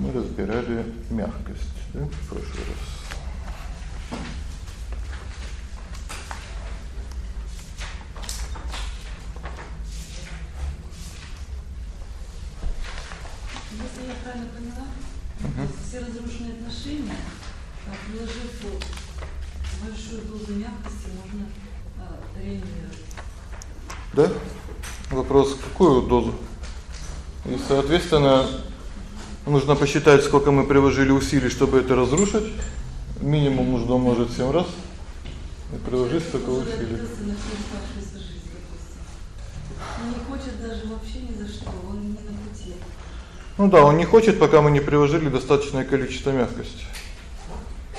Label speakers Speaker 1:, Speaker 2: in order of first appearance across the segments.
Speaker 1: Мы разбирали мягкость, да, в прошлый раз.
Speaker 2: Если я правильно поняла, угу. все разрушенные отношения, приложив большую дозу мягкости, можно а, реанимировать.
Speaker 1: Да? Вопрос, какую дозу? И, соответственно, нужно посчитать, сколько мы приложили усилий, чтобы это разрушить. Минимум нужно умножить 7 раз. И приложить столько усилий.
Speaker 2: Он не хочет даже вообще ни за что, он не на пути.
Speaker 1: Ну да, он не хочет, пока мы не приложили достаточное количество мягкости.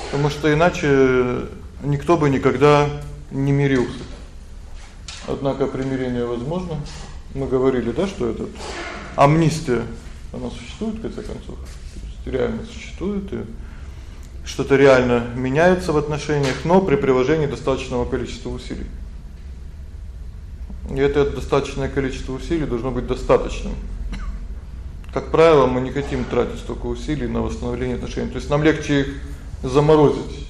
Speaker 1: Потому что иначе никто бы никогда не мирился. Однако примирение возможно. Мы говорили, да, что это амнистия она существует в конце концов. То есть реально существует и что-то реально меняется в отношениях, но при приложении достаточного количества усилий. И это достаточное количество усилий должно быть достаточным. Как правило, мы не хотим тратить столько усилий на восстановление отношений. То есть нам легче их заморозить,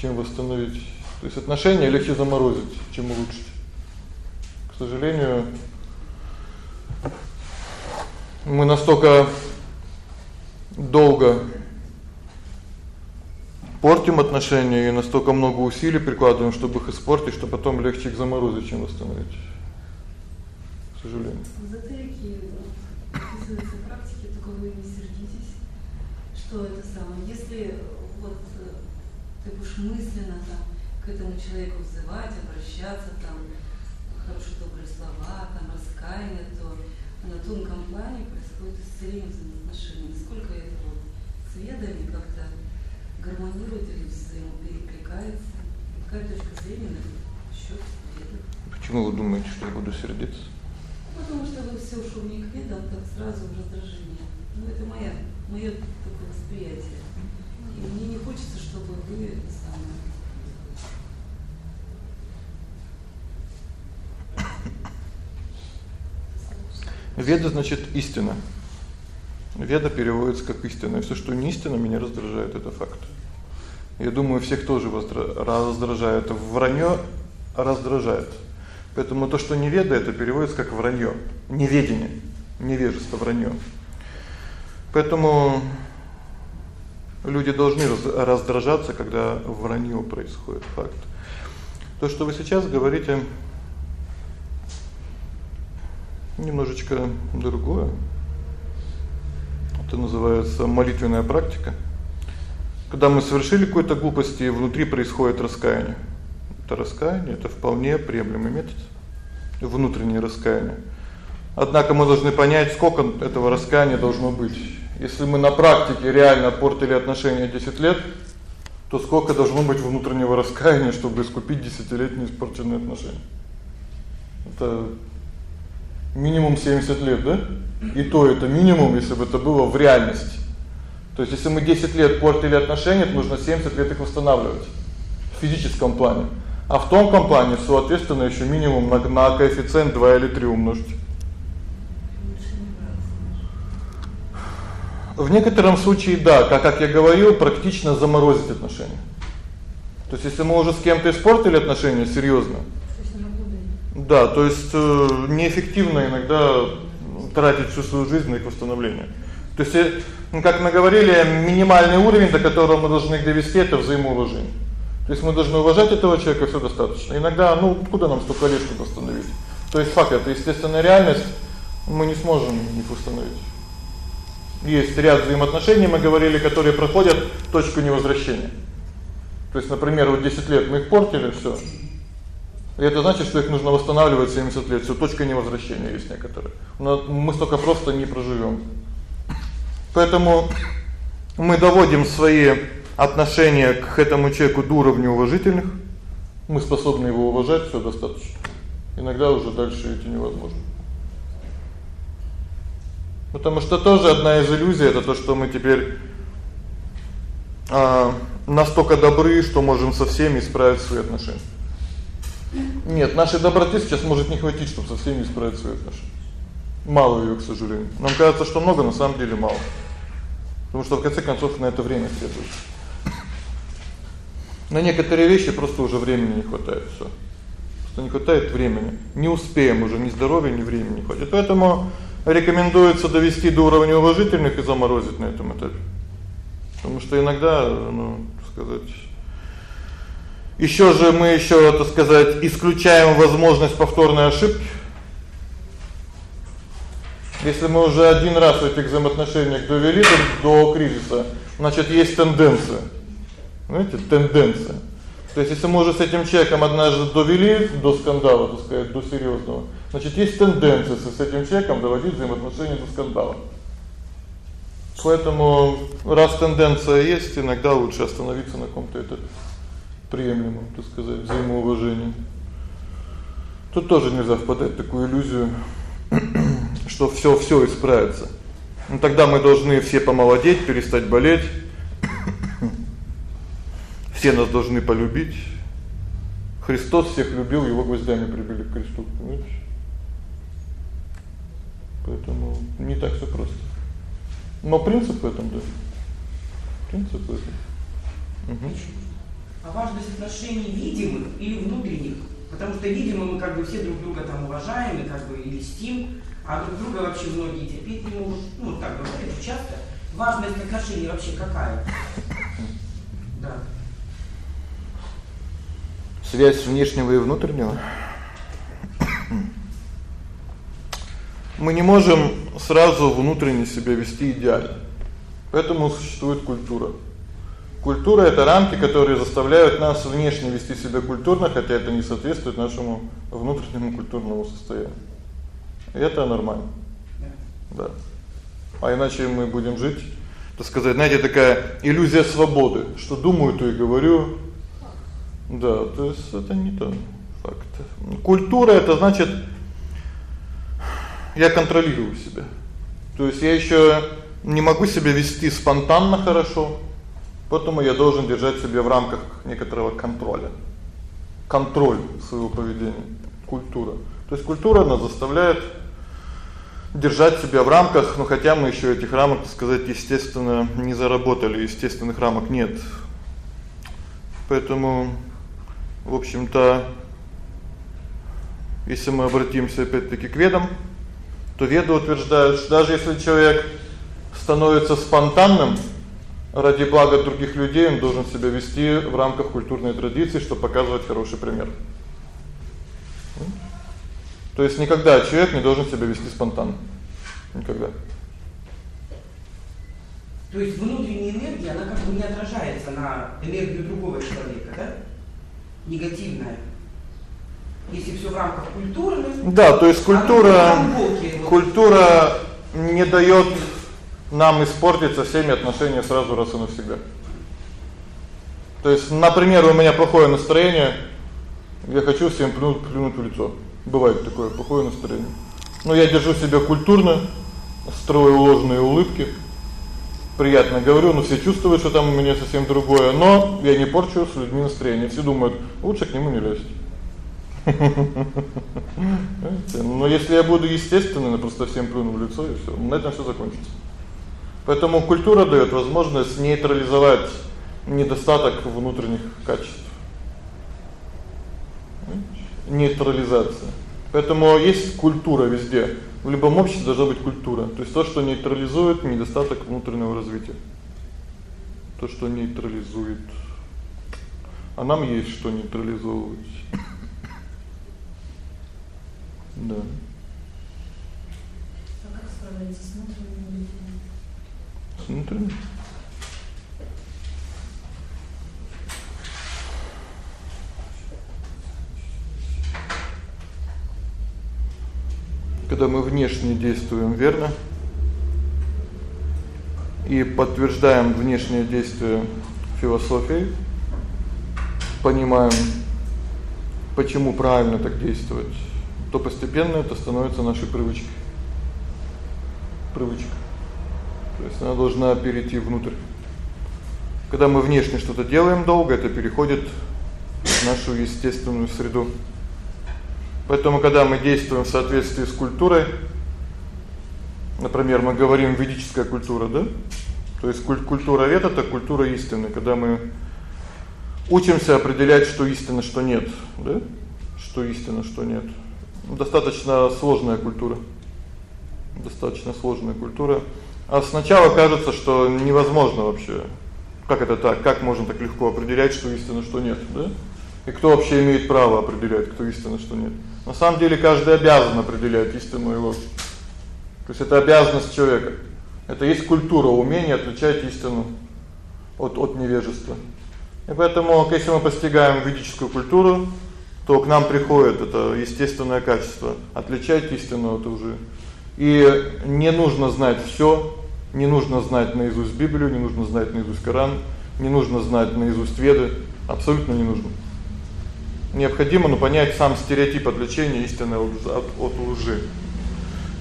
Speaker 1: чем восстановить. То есть отношения легче заморозить, чем улучшить. К сожалению, мы настолько долго портим отношения и настолько много усилий прикладываем, чтобы их испортить, что потом легче их заморозить, чем восстановить. К сожалению.
Speaker 2: В эзотерике описывается практики, только вы не сердитесь, что это самое. Если вот ты будешь мысленно там к этому человеку взывать, обращаться там, хорошие добрые слова, там раскаяние, то на тонком плане происходит исцеление взаимоотношений. Насколько это вот с ведами как-то гармонирует или взаимоперекликается? Какая точка зрения на счет ведов?
Speaker 1: Почему вы думаете, что я буду сердиться?
Speaker 2: Потому что вы все ушли к ведам, так сразу в раздражение. Ну, это моя, мое такое восприятие. И мне не хочется, чтобы вы самое
Speaker 1: Веда значит истина. Веда переводится как истина. И всё, что не истина, меня раздражает, это факт. Я думаю, всех тоже раздражает. Вранье раздражает. Поэтому то, что не веда, это переводится как вранье, неведение, невежество, вранье. Поэтому люди должны раздражаться, когда вранье происходит, факт. То, что вы сейчас говорите, немножечко другое. Это называется молитвенная практика. Когда мы совершили какую-то глупость, и внутри происходит раскаяние. Это раскаяние это вполне приемлемый метод внутреннее раскаяние. Однако мы должны понять, сколько этого раскаяния должно быть. Если мы на практике реально портили отношения 10 лет, то сколько должно быть внутреннего раскаяния, чтобы искупить десятилетние испорченные отношения? Это минимум 70 лет, да? И то это минимум, если бы это было в реальности. То есть если мы 10 лет портили отношения, то нужно 70 лет их восстанавливать в физическом плане. А в тонком плане, соответственно, ещё минимум на, на коэффициент 2 или 3 умножить. В некотором случае да, как как я говорил, практично заморозить отношения. То есть если мы уже с кем-то испортили отношения серьёзно, да, то есть э, неэффективно иногда тратить всю свою жизнь на их восстановление. То есть, э, как мы говорили, минимальный уровень, до которого мы должны довести это взаимоуважение. То есть мы должны уважать этого человека, всё достаточно. Иногда, ну, куда нам столько лет чтобы восстановить? То есть факт это естественная реальность, мы не сможем их восстановить. Есть ряд взаимоотношений, мы говорили, которые проходят точку невозвращения. То есть, например, вот 10 лет мы их портили, всё. И это значит, что их нужно восстанавливать 70 лет. Всё точка невозвращения есть некоторые. Но мы столько просто не проживём. Поэтому мы доводим свои отношения к этому человеку до уровня уважительных. Мы способны его уважать, всё достаточно. Иногда уже дальше идти невозможно. Потому что тоже одна из иллюзий это то, что мы теперь а настолько добры, что можем со всеми исправить свои отношения. Нет, нашей доброты сейчас может не хватить, чтобы со всеми исправить свои отношения. Мало её, к сожалению. Нам кажется, что много, на самом деле мало. Потому что в конце концов на это время требуется. На некоторые вещи просто уже времени не хватает всё. Что не хватает времени. Не успеем уже ни здоровья, ни времени не хватит. Поэтому рекомендуется довести до уровня уважительных и заморозить на этом этапе. Потому что иногда, ну, сказать, ещё же мы ещё, так сказать, исключаем возможность повторной ошибки. Если мы уже один раз в этих взаимоотношениях довели до, до кризиса, значит, есть тенденция. Знаете, тенденция. То есть если мы уже с этим человеком однажды довели до скандала, так сказать, до серьёзного, значит, есть тенденция с этим человеком доводить взаимоотношения до скандала. Поэтому раз тенденция есть, иногда лучше остановиться на каком-то этапе приемлемом, так сказать, взаимоуважении. Тут тоже нельзя впадать в такую иллюзию, что всё всё исправится. Ну тогда мы должны все помолодеть, перестать болеть. Все нас должны полюбить. Христос всех любил, его гвоздями прибили к кресту, понимаешь? Поэтому не так всё просто. Но принцип в этом, да. Принцип в этом.
Speaker 3: Угу. А важность отношений видимых или внутренних? Потому что видимо мы как бы все друг друга там уважаем и как бы и льстим, а друг друга вообще многие терпеть не могут. Ну, так говорят часто. Важность отношений вообще какая? Да.
Speaker 1: Связь внешнего и внутреннего. Мы не можем сразу внутренне себя вести идеально. Поэтому существует культура. Культура это рамки, которые заставляют нас внешне вести себя культурно, хотя это не соответствует нашему внутреннему культурному состоянию. И это нормально. Да. А иначе мы будем жить, так сказать, знаете, такая иллюзия свободы, что думаю, то и говорю. Да, то есть это не то факт. Культура это значит я контролирую себя. То есть я ещё не могу себя вести спонтанно хорошо, поэтому я должен держать себя в рамках некоторого контроля. Контроль своего поведения, культура. То есть культура нас заставляет держать себя в рамках, но хотя мы ещё этих рамок, так сказать, естественно, не заработали, естественных рамок нет. Поэтому, в общем-то, если мы обратимся опять-таки к ведам, то веды утверждают, что даже если человек становится спонтанным ради блага других людей, он должен себя вести в рамках культурной традиции, чтобы показывать хороший пример. То есть никогда человек не должен себя вести спонтанно. Никогда.
Speaker 3: То есть внутренняя энергия, она как бы не отражается на энергию другого человека, да? Негативная. Если всё в рамках культуры,
Speaker 1: Да, то есть культура культура не даёт нам испортить со всеми отношения сразу раз и навсегда. То есть, например, у меня плохое настроение, я хочу всем плюнуть, плюнуть в лицо. Бывает такое плохое настроение. Но я держу себя культурно, строю ложные улыбки. Приятно говорю, но все чувствуют, что там у меня совсем другое, но я не порчу с людьми настроение. Все думают: лучше к нему не лезть. Но если я буду естественным, просто всем плюну в лицо и всё, на этом всё закончится. Поэтому культура даёт возможность нейтрализовать недостаток внутренних качеств. Нейтрализация. Поэтому есть культура везде. В любом обществе должна быть культура, то есть то, что нейтрализует недостаток внутреннего развития. То, что нейтрализует. А нам есть что нейтрализовывать. Да.
Speaker 2: А как справляетесь с Внутренним?
Speaker 1: Когда мы внешне действуем верно и подтверждаем внешнее действие философией, понимаем, почему правильно так действовать то постепенно это становится нашей привычкой. Привычка. То есть она должна перейти внутрь. Когда мы внешне что-то делаем долго, это переходит в нашу естественную среду. Поэтому когда мы действуем в соответствии с культурой, например, мы говорим ведическая культура, да? То есть культура вет это культура истины, когда мы учимся определять, что истина, что нет, да? Что истина, что нет. Достаточно сложная культура. Достаточно сложная культура. А сначала кажется, что невозможно вообще. Как это так? Как можно так легко определять, что истина, что нет, да? И кто вообще имеет право определять, кто истина, что нет? На самом деле каждый обязан определять истину и ложь. То есть это обязанность человека. Это есть культура, умение отличать истину от от невежества. И поэтому, если мы постигаем ведическую культуру, то к нам приходит это естественное качество отличать истину от лжи. И не нужно знать всё, не нужно знать наизусть Библию, не нужно знать наизусть Коран, не нужно знать наизусть Веды, абсолютно не нужно. Необходимо, ну, понять сам стереотип отличения истины от от лжи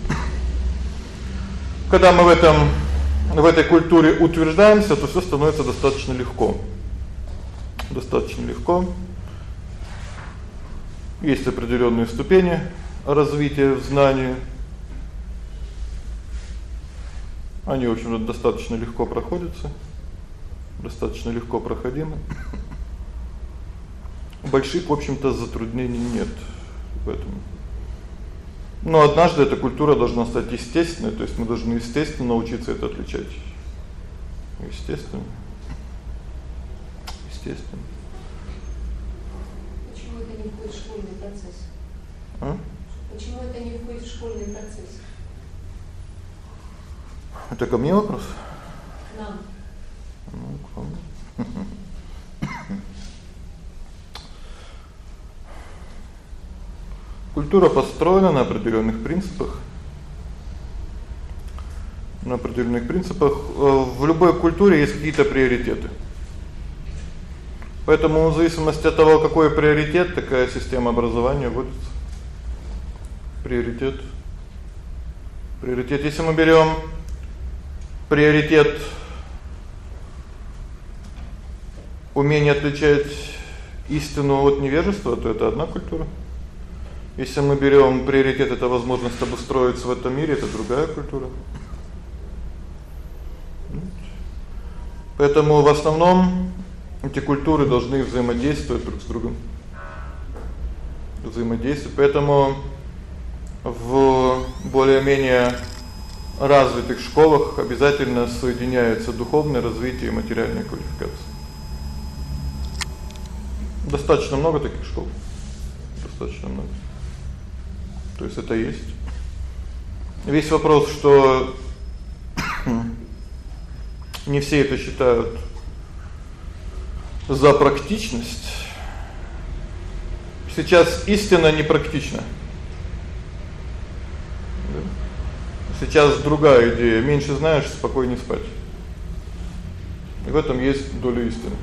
Speaker 1: когда мы в этом в этой культуре утверждаемся, то всё становится достаточно легко. Достаточно легко. Есть определённые ступени развития в знании. Они, в общем-то, достаточно легко проходятся. Достаточно легко проходимы. Больших, в общем-то, затруднений нет в этом. Но однажды эта культура должна стать естественной, то есть мы должны естественно научиться это отличать. Естественно. Естественно.
Speaker 4: Почему это не входит в школьный процесс?
Speaker 1: А?
Speaker 4: Почему это не входит в школьный процесс?
Speaker 1: Это ко мне вопрос?
Speaker 4: К нам.
Speaker 1: Ну, к вам. Культура построена на определённых принципах. На определённых принципах э, в любой культуре есть какие-то приоритеты. Поэтому в зависимости от того, какой приоритет, такая система образования вводится. Приоритет. Приоритет, если мы берём приоритет умение отличать истину от невежества, то это одна культура. Если мы берём приоритет это возможность обустроиться в этом мире, это другая культура. Поэтому в основном эти культуры должны взаимодействовать друг с другом. Взаимодействовать. Поэтому в более-менее развитых школах обязательно соединяется духовное развитие и материальная квалификация. Достаточно много таких школ. Достаточно много. То есть это есть. Весь вопрос, что не все это считают за практичность. Сейчас истина непрактична. Сейчас другая идея: меньше знаешь, спокойнее спать. И в этом есть доля истины.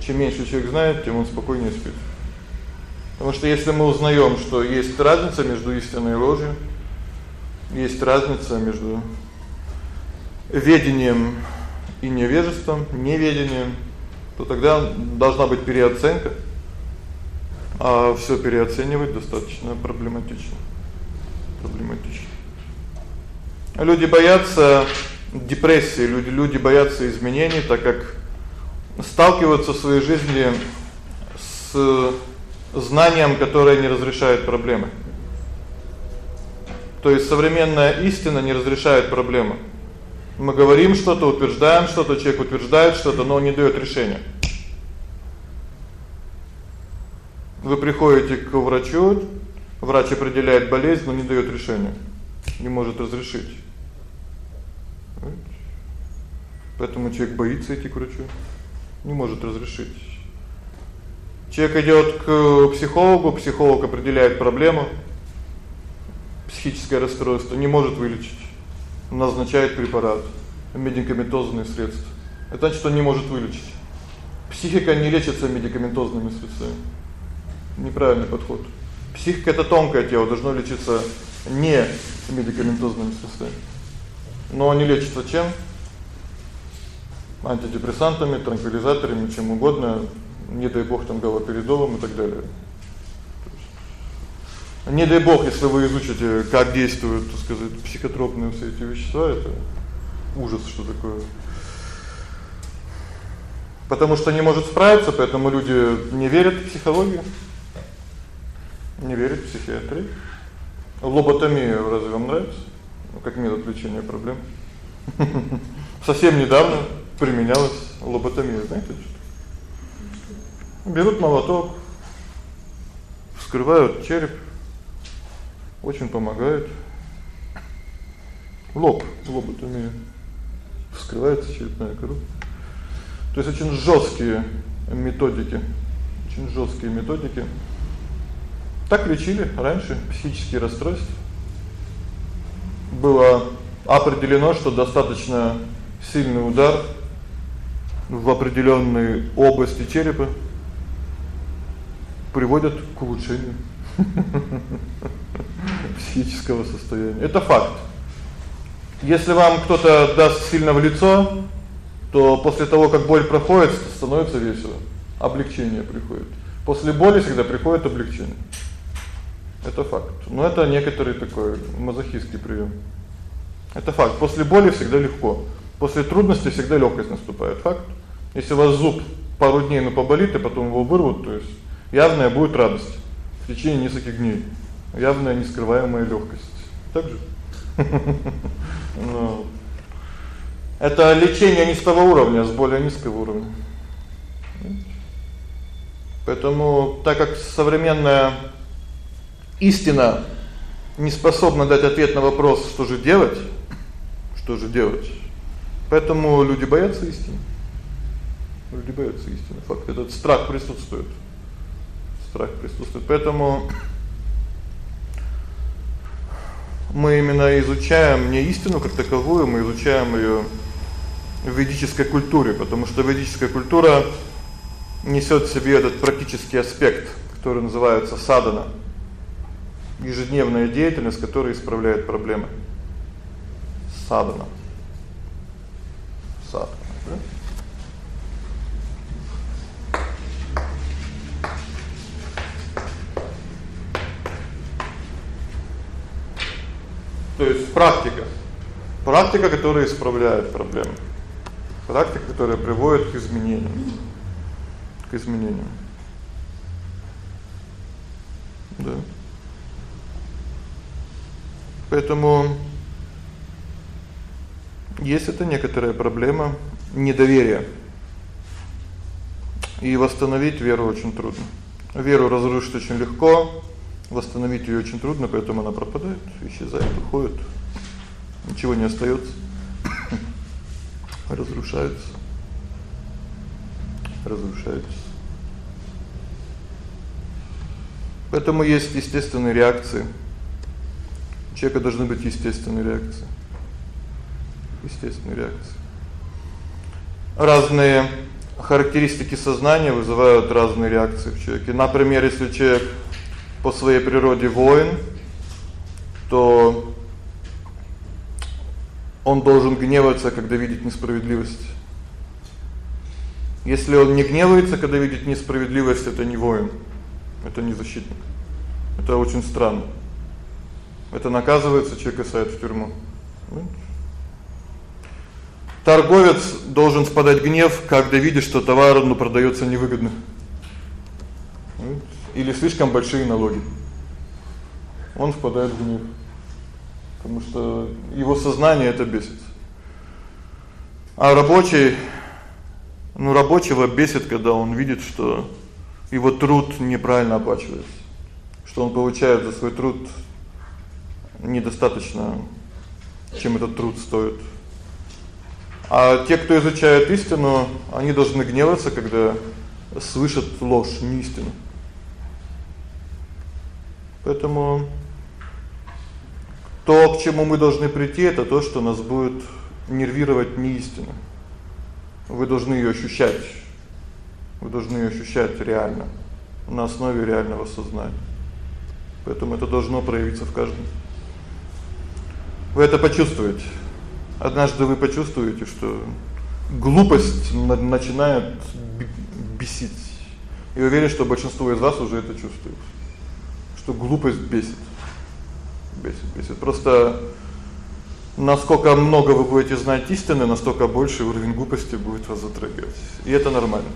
Speaker 1: Чем меньше человек знает, тем он спокойнее спит. Потому что если мы узнаём, что есть разница между истиной и ложью, есть разница между ведением и невежеством, неведением, то тогда должна быть переоценка. А всё переоценивать достаточно проблематично. Проблематично. Люди боятся депрессии, люди люди боятся изменений, так как сталкиваются в своей жизни с знанием, которое не разрешает проблемы. То есть современная истина не разрешает проблемы. Мы говорим что-то, утверждаем что-то, человек утверждает что-то, но не даёт решения. Вы приходите к врачу, врач определяет болезнь, но не даёт решения. Не может разрешить. Поэтому человек боится идти к врачу. Не может разрешить. Человек идёт к психологу, психолог определяет проблему. Психическое расстройство не может вылечить. Назначает препарат, медикаментозные средства. Это значит, что не может вылечить. Психика не лечится медикаментозными средствами. Неправильный подход. Психика это тонкое тело, должно лечиться не медикаментозными средствами. Но они лечатся чем? Антидепрессантами, транквилизаторами, чем угодно, не дай бог там галоперидолом и так далее. Не дай бог, если вы изучите, как действуют, так сказать, психотропные все эти вещества, это ужас, что такое. Потому что не может справиться, поэтому люди не верят в психологию. Не верят в психиатрию. Лоботомия разве вам нравится? Ну, как метод лечения проблем. Совсем недавно применялась лоботомия, знаете? Берут молоток, вскрывают череп. Очень помогает. Лоб, лоботомия. Вскрывается черепная коробка. То есть очень жёсткие методики. Очень жёсткие методики. Так лечили раньше психические расстройства. Было определено, что достаточно сильный удар в определённой области черепа приводит к улучшению психического состояния. Это факт. Если вам кто-то даст сильно в лицо, то после того, как боль проходит, становится весело. Облегчение приходит. После боли всегда приходит облегчение. Это факт. Но это некоторый такой мазохистский приём. Это факт. После боли всегда легко. После трудности всегда лёгкость наступает. Факт. Если у вас зуб пару дней ну поболит, и потом его вырвут, то есть явная будет радость в течение нескольких дней. Явная нескрываемая лёгкость. Так же? Ну это лечение не с того уровня, а с более низкого уровня. Поэтому так как современная истина не способна дать ответ на вопрос, что же делать? Что же делать? Поэтому люди боятся истины. Люди боятся истины. Факт этот страх присутствует. Страх присутствует. Поэтому мы именно изучаем не истину как таковую, мы изучаем её в ведической культуре, потому что ведическая культура несёт в себе этот практический аспект, который называется садана. Ежедневная деятельность, которая исправляет проблемы. Садана. Да? То есть практика. Практика, которая исправляет проблемы. Практика, которая приводит к изменениям. К изменениям. Да. Поэтому есть это некоторая проблема недоверия. И восстановить веру очень трудно. Веру разрушить очень легко, восстановить её очень трудно, поэтому она пропадает, исчезает, уходит. Ничего не остаётся разрушаются. Разрушаются. Поэтому есть естественные реакции. У человека должны быть естественные реакции. Естественные реакции. Разные характеристики сознания вызывают разные реакции в человеке. Например, если человек по своей природе воин, то он должен гневаться, когда видит несправедливость. Если он не гневается, когда видит несправедливость, это не воин. Это не защитник. Это очень странно. Это наказывается, человека садят в тюрьму. Торговец должен впадать в гнев, когда видит, что товар ну продаётся невыгодно. Или слишком большие налоги. Он впадает в гнев потому что его сознание это бесит. А рабочий ну рабочего бесит, когда он видит, что его труд неправильно оплачивается, что он получает за свой труд недостаточно, чем этот труд стоит. А те, кто изучает истину, они должны гневаться, когда слышат ложь, неистину. Поэтому то, к чему мы должны прийти это то, что нас будет нервировать неистина. Вы должны её ощущать. Вы должны её ощущать реально на основе реального сознания. Поэтому это должно проявиться в каждом. Вы это почувствуете. Однажды вы почувствуете, что глупость начинает бесить. И уверен, что большинство из вас уже это чувствует. Что глупость бесит бесит, бесит. Просто Насколько много вы будете знать истины, настолько больше уровень глупости будет вас затрагивать. И это нормально.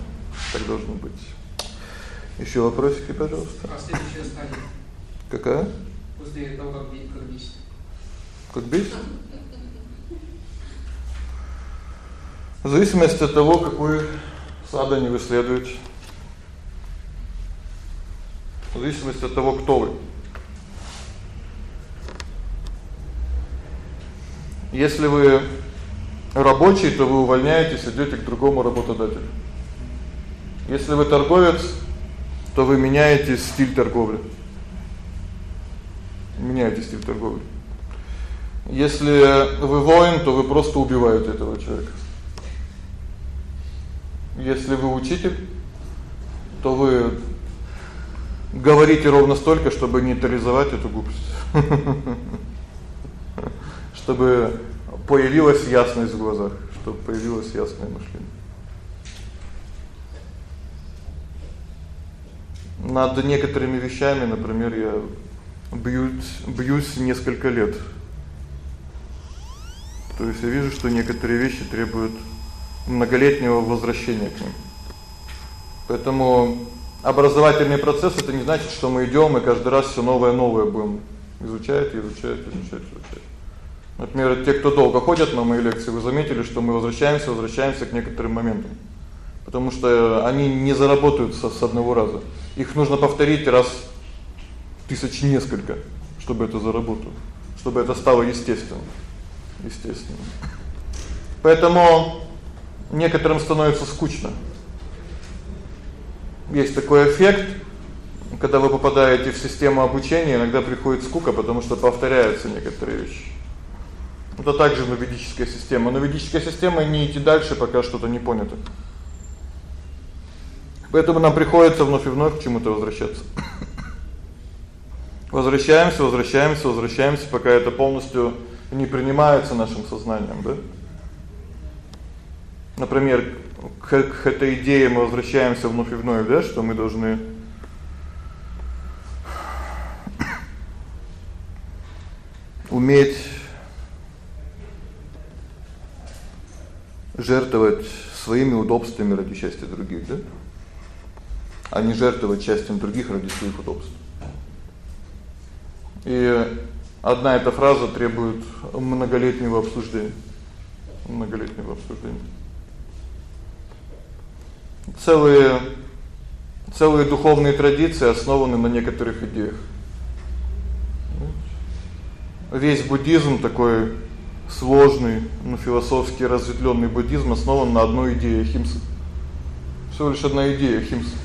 Speaker 1: Так должно быть. Ещё вопросики, пожалуйста.
Speaker 5: А следующая стадия.
Speaker 1: Какая?
Speaker 5: После того, как бить, как бить.
Speaker 1: Как бить? В зависимости от того, какой садани вы следуете. В зависимости от того, кто вы. Если вы рабочий, то вы увольняетесь, идёте к другому работодателю. Если вы торговец, то вы меняете стиль торговли. Меняете стиль торговли. Если вы воин, то вы просто убиваете этого человека. Если вы учитель, то вы говорите ровно столько, чтобы нейтрализовать эту глупость. Чтобы появилась ясность в глазах, чтобы появилось ясное мышление. Над некоторыми вещами, например, я бьюсь бьюсь несколько лет. То есть я вижу, что некоторые вещи требуют многолетнего возвращения к ним. Поэтому образовательный процесс это не значит, что мы идём и каждый раз всё новое новое будем изучать, изучать, изучать, изучать. Например, те, кто долго ходят на мои лекции, вы заметили, что мы возвращаемся, возвращаемся к некоторым моментам. Потому что они не заработаются с одного раза. Их нужно повторить раз тысяч несколько, чтобы это заработало, чтобы это стало естественным. Естественным. Поэтому некоторым становится скучно. Есть такой эффект, когда вы попадаете в систему обучения, иногда приходит скука, потому что повторяются некоторые вещи. Это также ведическая система, но ведическая система не идти дальше, пока что-то не понято. Поэтому нам приходится вновь и вновь к чему-то возвращаться. Возвращаемся, возвращаемся, возвращаемся, пока это полностью не принимается нашим сознанием, да? Например, к, к этой идее мы возвращаемся вновь и вновь, да, что мы должны уметь жертвовать своими удобствами ради счастья других, да? А не жертвовать счастьем других ради своих удобств. И одна эта фраза требует многолетнего обсуждения. Многолетнего обсуждения. Целые целые духовные традиции основаны на некоторых идеях. Весь буддизм такой сложный, ну, философски разветвлённый буддизм основан на одной идее химсы. Всего лишь одна идея химсы.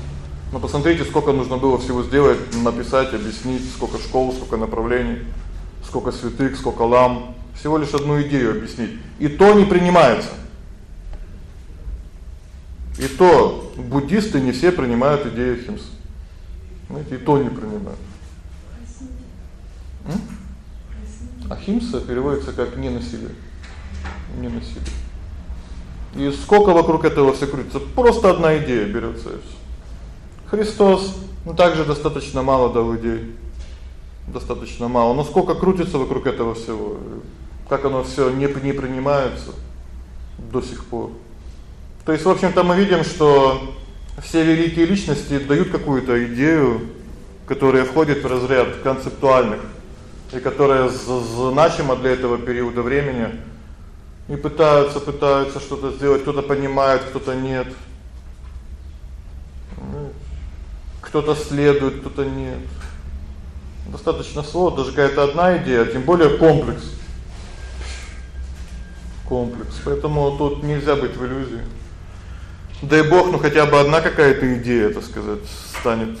Speaker 1: Но посмотрите, сколько нужно было всего сделать, написать, объяснить, сколько школ, сколько направлений, сколько святых, сколько лам. Всего лишь одну идею объяснить. И то не принимается. И то буддисты не все принимают идею химсы. Знаете, и то не принимают. Ахимса переводится как не насилие. Не насилие. И сколько вокруг этого все крутится? Просто одна идея берётся и всё. Христос, ну также достаточно мало дал идей. Достаточно мало. Но сколько крутится вокруг этого всего? Как оно всё не не принимается до сих пор. То есть, в общем-то, мы видим, что все великие личности дают какую-то идею, которая входит в разряд концептуальных и которая значима для этого периода времени. И пытаются, пытаются что-то сделать, кто-то понимает, кто-то нет. Кто-то следует, кто-то нет. Достаточно слова, даже какая-то одна идея, тем более комплекс. Комплекс. Поэтому тут нельзя быть в иллюзии. Дай Бог, ну хотя бы одна какая-то идея, так сказать, станет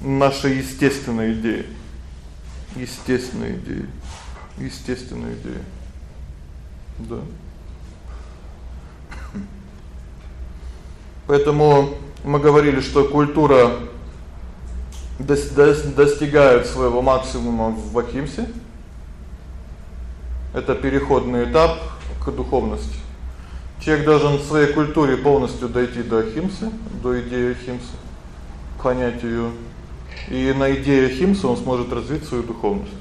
Speaker 1: нашей естественной идеей естественная идея. Естественная идея. Да. Поэтому мы говорили, что культура достигает своего максимума в Вахимсе. Это переходный этап к духовности. Человек должен в своей культуре полностью дойти до Ахимсы, до идеи Ахимсы, понять её и на идее Химса он сможет развить свою духовность.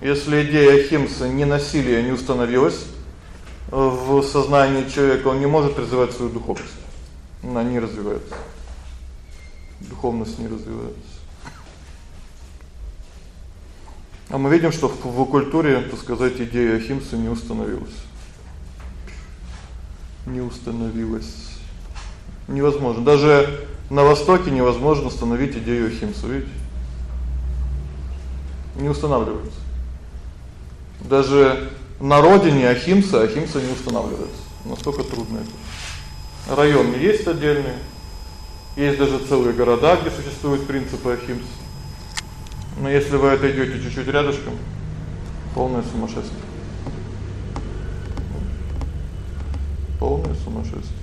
Speaker 1: Если идея ахимсы не насилия не установилась в сознании человека, он не может развивать свою духовность. Она не развивается. Духовность не развивается. А мы видим, что в, в культуре, так сказать, идея ахимсы не установилась. Не установилась. Невозможно. Даже на востоке невозможно установить идею ахимсы, видите? Не устанавливается. Даже на родине ахимса, ахимса не устанавливается. Настолько трудно это. Районы есть отдельные. Есть даже целые города, где существуют принципы ахимсы. Но если вы отойдёте чуть-чуть рядышком, полное сумасшествие. Полное сумасшествие.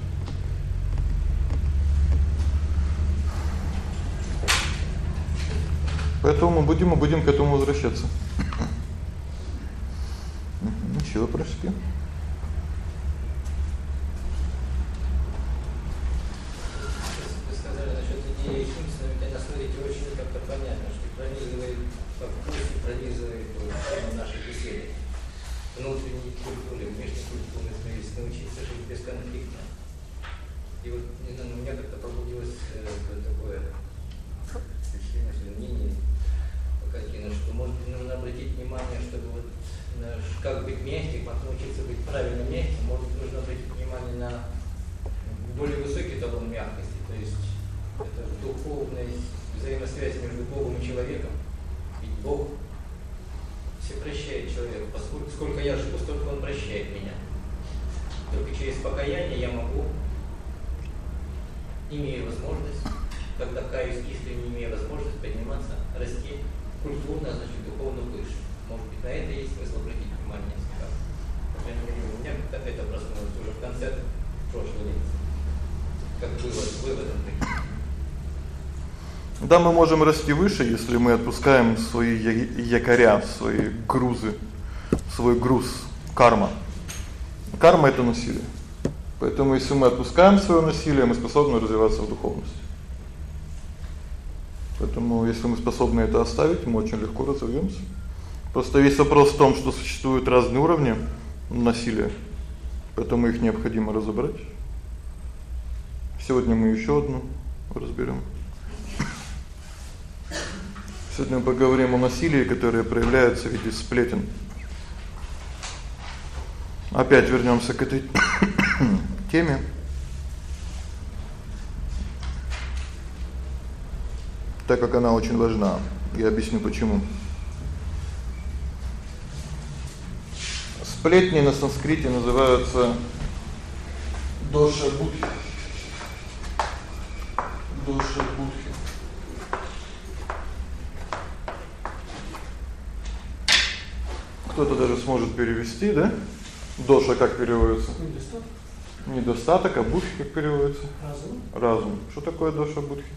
Speaker 1: Поэтому мы будем мы будем к этому возвращаться. Ещё вопросики?
Speaker 6: Вы сказали насчёт идеи Химса, но ведь она, смотрите, очень как-то понятно, что пронизывает по вкусу, пронизывает тему нашей беседы. Внутренней культуры, внешней культуры, то есть научиться жить бесконфликтно. И вот, не знаю, у меня как-то пробудилось э, такое впечатление, что мнение покатило, что может нужно обратить внимание, чтобы вот на, как быть мягким, как научиться быть правильно мягким, может нужно обратить внимание на более высокий эталон мягкости, то есть это духовная взаимосвязь между Богом и человеком. Ведь Бог все прощает человека, поскольку сколько я живу, столько он прощает меня. Только через покаяние я могу, имея возможность, когда каюсь искренне, имея возможность подниматься, расти культурно, а значит духовно выше. Может быть, на это есть смысл обратить внимание сейчас. По крайней мере, у меня это проснулось уже в конце прошлой лекции. Как вывод, выводом таким.
Speaker 1: Да, мы можем расти выше, если мы отпускаем свои якоря, свои грузы, свой груз карма. Карма это насилие. Поэтому если мы отпускаем своё насилие, мы способны развиваться в духовности. Поэтому если мы способны это оставить, мы очень легко разовьёмся. Просто весь вопрос в том, что существуют разные уровни насилия. Поэтому их необходимо разобрать. Сегодня мы ещё одну разберём. Сегодня мы поговорим о насилии, которое проявляется в виде сплетен. Опять вернёмся к этой теме. Так как она очень важна. Я объясню почему. Сплетни на санскрите называются доша будхи. Доша будхи. Кто-то даже сможет перевести, да? Доша как переводится?
Speaker 5: Недостаток.
Speaker 1: Недостаток, а будхи как переводится?
Speaker 5: Разум.
Speaker 1: Разум. Что такое доша будхи?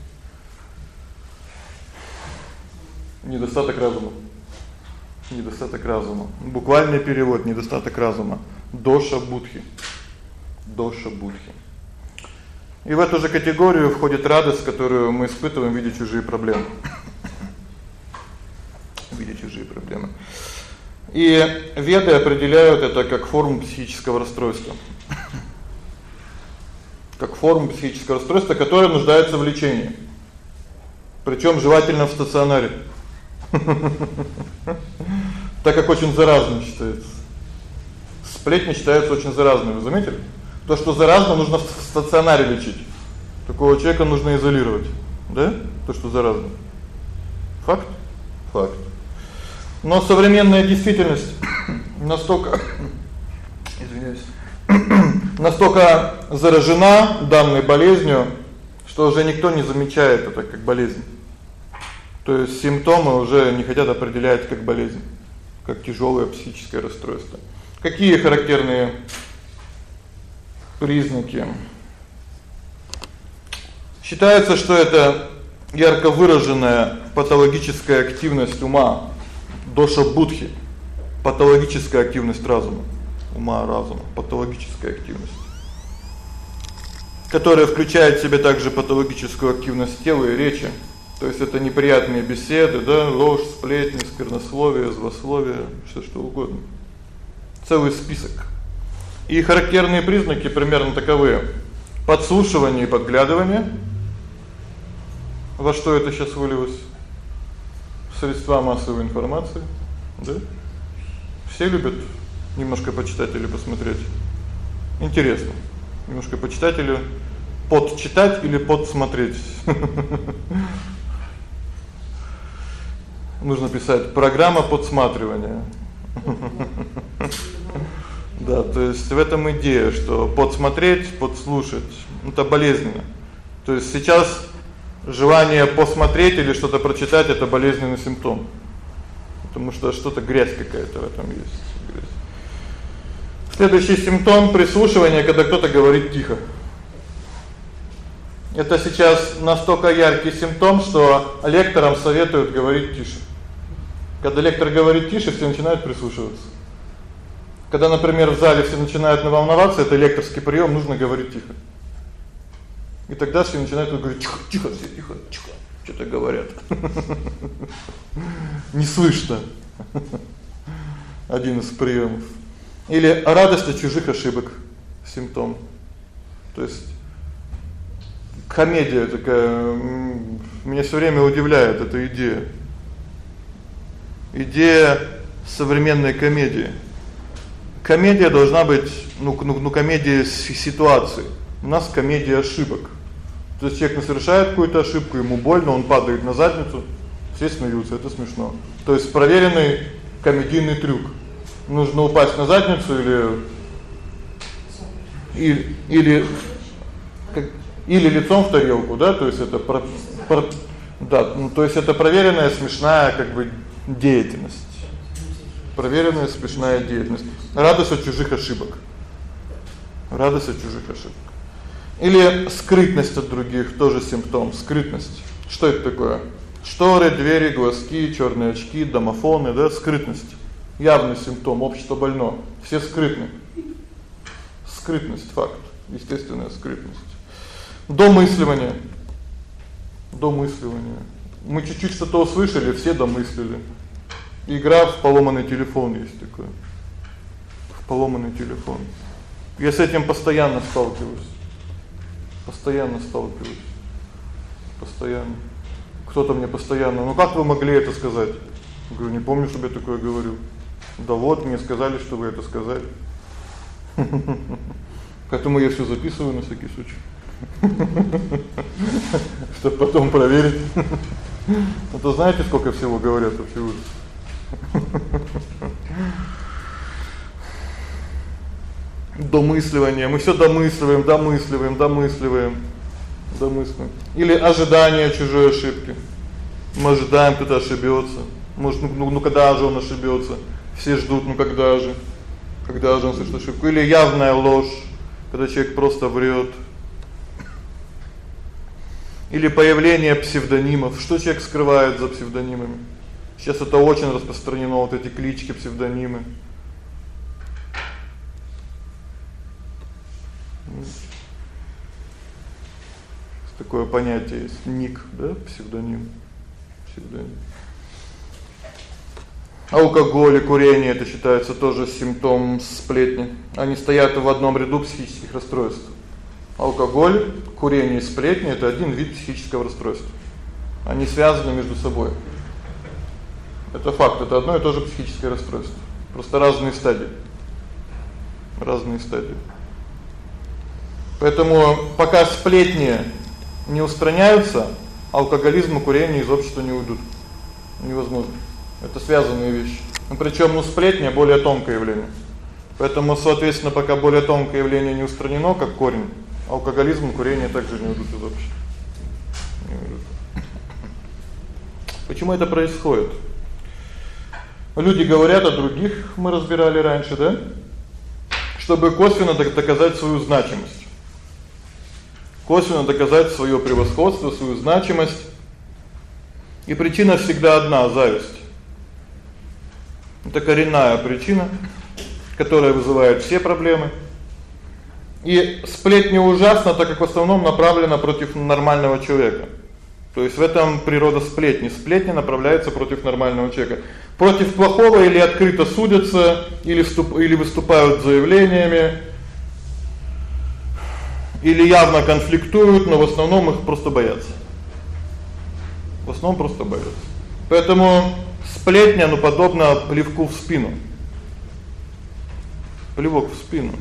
Speaker 1: Недостаток разума. Недостаток разума. Буквальный перевод недостаток разума. Доша будхи. Доша будхи. И в эту же категорию входит радость, которую мы испытываем, видя чужие проблемы. видя чужие проблемы. И веды определяют это как форму психического расстройства. Как форму психического расстройства, которое нуждается в лечении. Причём желательно в стационаре. Так как очень заразным считается. Сплетни считаются очень заразными, вы заметили? То, что заразно, нужно в стационаре лечить. Такого человека нужно изолировать, да? То, что заразно. Факт? Факт. Но современная действительность настолько извиняюсь, настолько заражена данной болезнью, что уже никто не замечает это как болезнь. То есть симптомы уже не хотят определять как болезнь, как тяжёлое психическое расстройство. Какие характерные признаки? Считается, что это ярко выраженная патологическая активность ума, доша будхи, патологическая активность разума, ума, разума, патологическая активность которая включает в себя также патологическую активность тела и речи, То есть это неприятные беседы, да, ложь, сплетни, сквернословие, злословие, всё что угодно. Целый список. И характерные признаки примерно таковы: подслушивание и подглядывание. Во что это сейчас вылилось? Средства массовой информации, да? Все любят немножко почитать или посмотреть. Интересно. Немножко почитать или подчитать или подсмотреть. Нужно писать программа подсматривания. Да, то есть в этом идея, что подсмотреть, подслушать это болезненно. То есть сейчас желание посмотреть или что-то прочитать это болезненный симптом. Потому что что-то грязь какая-то в этом есть. Следующий симптом прислушивания, когда кто-то говорит тихо. Это сейчас настолько яркий симптом, что лекторам советуют говорить тише. Когда лектор говорит тише, все начинают прислушиваться. Когда, например, в зале все начинают волноваться, это лекторский приём, нужно говорить тихо. И тогда все начинают говорить тихо, тихо, все тихо, тихо. Что-то говорят. Не слышно. Один из приёмов. Или радость от чужих ошибок симптом. То есть комедия такая меня всё время удивляет эта идея идея современной комедии. Комедия должна быть, ну, ну, ну комедия ситуации. У нас комедия ошибок. То есть человек совершает какую-то ошибку, ему больно, он падает на задницу, все смеются, это смешно. То есть проверенный комедийный трюк. Нужно упасть на задницу или или или как или лицом в тарелку, да? То есть это про, про да, ну то есть это проверенная смешная как бы деятельность. Проверенная смешная деятельность. Радость от чужих ошибок. Радость от чужих ошибок. Или скрытность от других тоже симптом скрытность. Что это такое? Шторы, двери, глазки, чёрные очки, домофоны, да, скрытность. Явный симптом общество больно. Все скрытны. Скрытность факт, естественная скрытность. Домысливание. Домысливание. Мы чуть-чуть что-то услышали, все домыслили. Игра в поломанный телефон есть такое. В поломанный телефон. Я с этим постоянно сталкиваюсь. Постоянно сталкиваюсь. Постоянно. Кто-то мне постоянно: "Ну как вы могли это сказать?" Я говорю: "Не помню, чтобы я такое говорил". Да вот, мне сказали, что вы это сказали. Поэтому я всё записываю на всякий случай. Чтобы потом проверить. А то знаете, сколько всего говорят вообще ужас. Домысливание. Мы всё домысливаем, домысливаем, домысливаем. Домысливаем. Или ожидание чужой ошибки. Мы ожидаем, кто-то ошибётся. Может, ну, ну, ну когда же он ошибётся? Все ждут, ну когда же? Когда же он совершит ошибку? Или явная ложь, когда человек просто врёт. Или появление псевдонимов. Что человек скрывает за псевдонимами? Сейчас это очень распространено вот эти клички, псевдонимы. Такое понятие есть ник, да, псевдоним. Псевдоним. Алкоголь и курение это считается тоже симптом сплетни. Они стоят в одном ряду психических расстройств. Алкоголь, курение и сплетни это один вид психического расстройства. Они связаны между собой. Это факт, это одно и то же психическое расстройство. Просто разные стадии. Разные стадии. Поэтому пока сплетни не устраняются, алкоголизм и курение из общества не уйдут. Невозможно. Это связанные вещи. Ну причём ну сплетня более тонкое явление. Поэтому, соответственно, пока более тонкое явление не устранено, как корень, алкоголизм, курение также не уйдут из общества. Не уйдут. Почему это происходит? Люди говорят о других, мы разбирали раньше, да? Чтобы косвенно доказать свою значимость. Косвенно доказать своё превосходство, свою значимость. И причина всегда одна зависть. Это коренная причина, которая вызывает все проблемы. И сплетни ужасно, так как в основном направлена против нормального человека. То есть в этом природа сплетни. Сплетни направляются против нормального человека. Против плохого или открыто судятся, или вступ или выступают заявлениями, или явно конфликтуют, но в основном их просто боятся. В основном просто боятся. Поэтому сплетня, ну, подобно плевку в спину. Плевок в спину.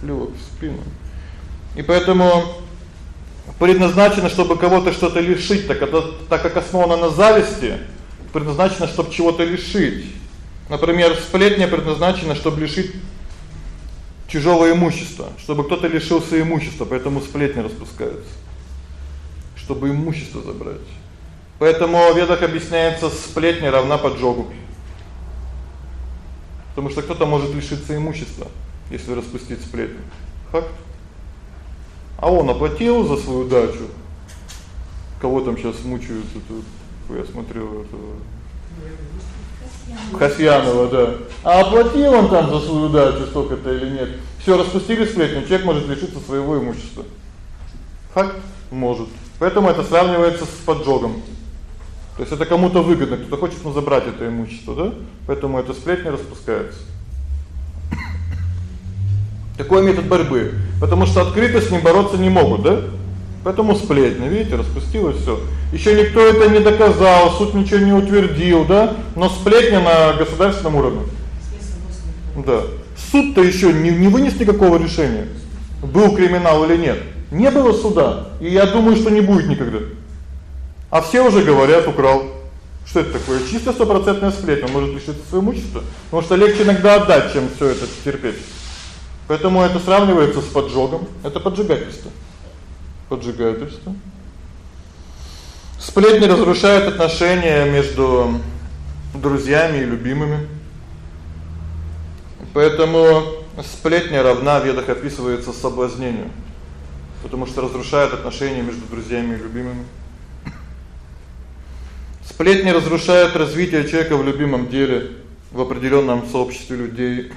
Speaker 1: Плевок в спину. И поэтому предназначено, чтобы кого-то что-то лишить, так это так как основано на зависти, предназначено, чтобы чего-то лишить. Например, сплетня предназначена, чтобы лишить чужого имущества, чтобы кто-то лишился имущества, поэтому сплетни распускаются. Чтобы имущество забрать. Поэтому в ведах объясняется сплетня равна поджогу. Потому что кто-то может лишиться имущества, если распустить сплетню. Факт. А он оплатил за свою дачу. Кого там сейчас мучают тут? Я смотрю это Хасьянова, да. А оплатил он там за свою дачу столько-то или нет? Всё распустили сплетню, человек может лишиться своего имущества. Факт может. Поэтому это сравнивается с поджогом. То есть это кому-то выгодно, кто-то хочет ну забрать это имущество, да? Поэтому эта сплетня распускается. Такой метод борьбы, потому что открыто с ним бороться не могут, да? Поэтому сплетня, видите, распустилось всё. Ещё никто это не доказал, суд ничего не утвердил, да? Но сплетня на государственном уровне. Да. Суд-то ещё не не вынес никакого решения. Был криминал или нет? Не было суда, и я думаю, что не будет никогда. А все уже говорят, украл. Что это такое? Чисто стопроцентная сплетня, может лишиться своего имущества. Потому что легче иногда отдать, чем всё это терпеть. Поэтому это сравнивается с поджогом. Это поджигательство. Поджигательство. Сплетни разрушают отношения между друзьями и любимыми. Поэтому сплетня равна в ведах описывается соблазнению. Потому что разрушает отношения между друзьями и любимыми. Сплетни разрушают развитие человека в любимом деле, в определённом сообществе людей.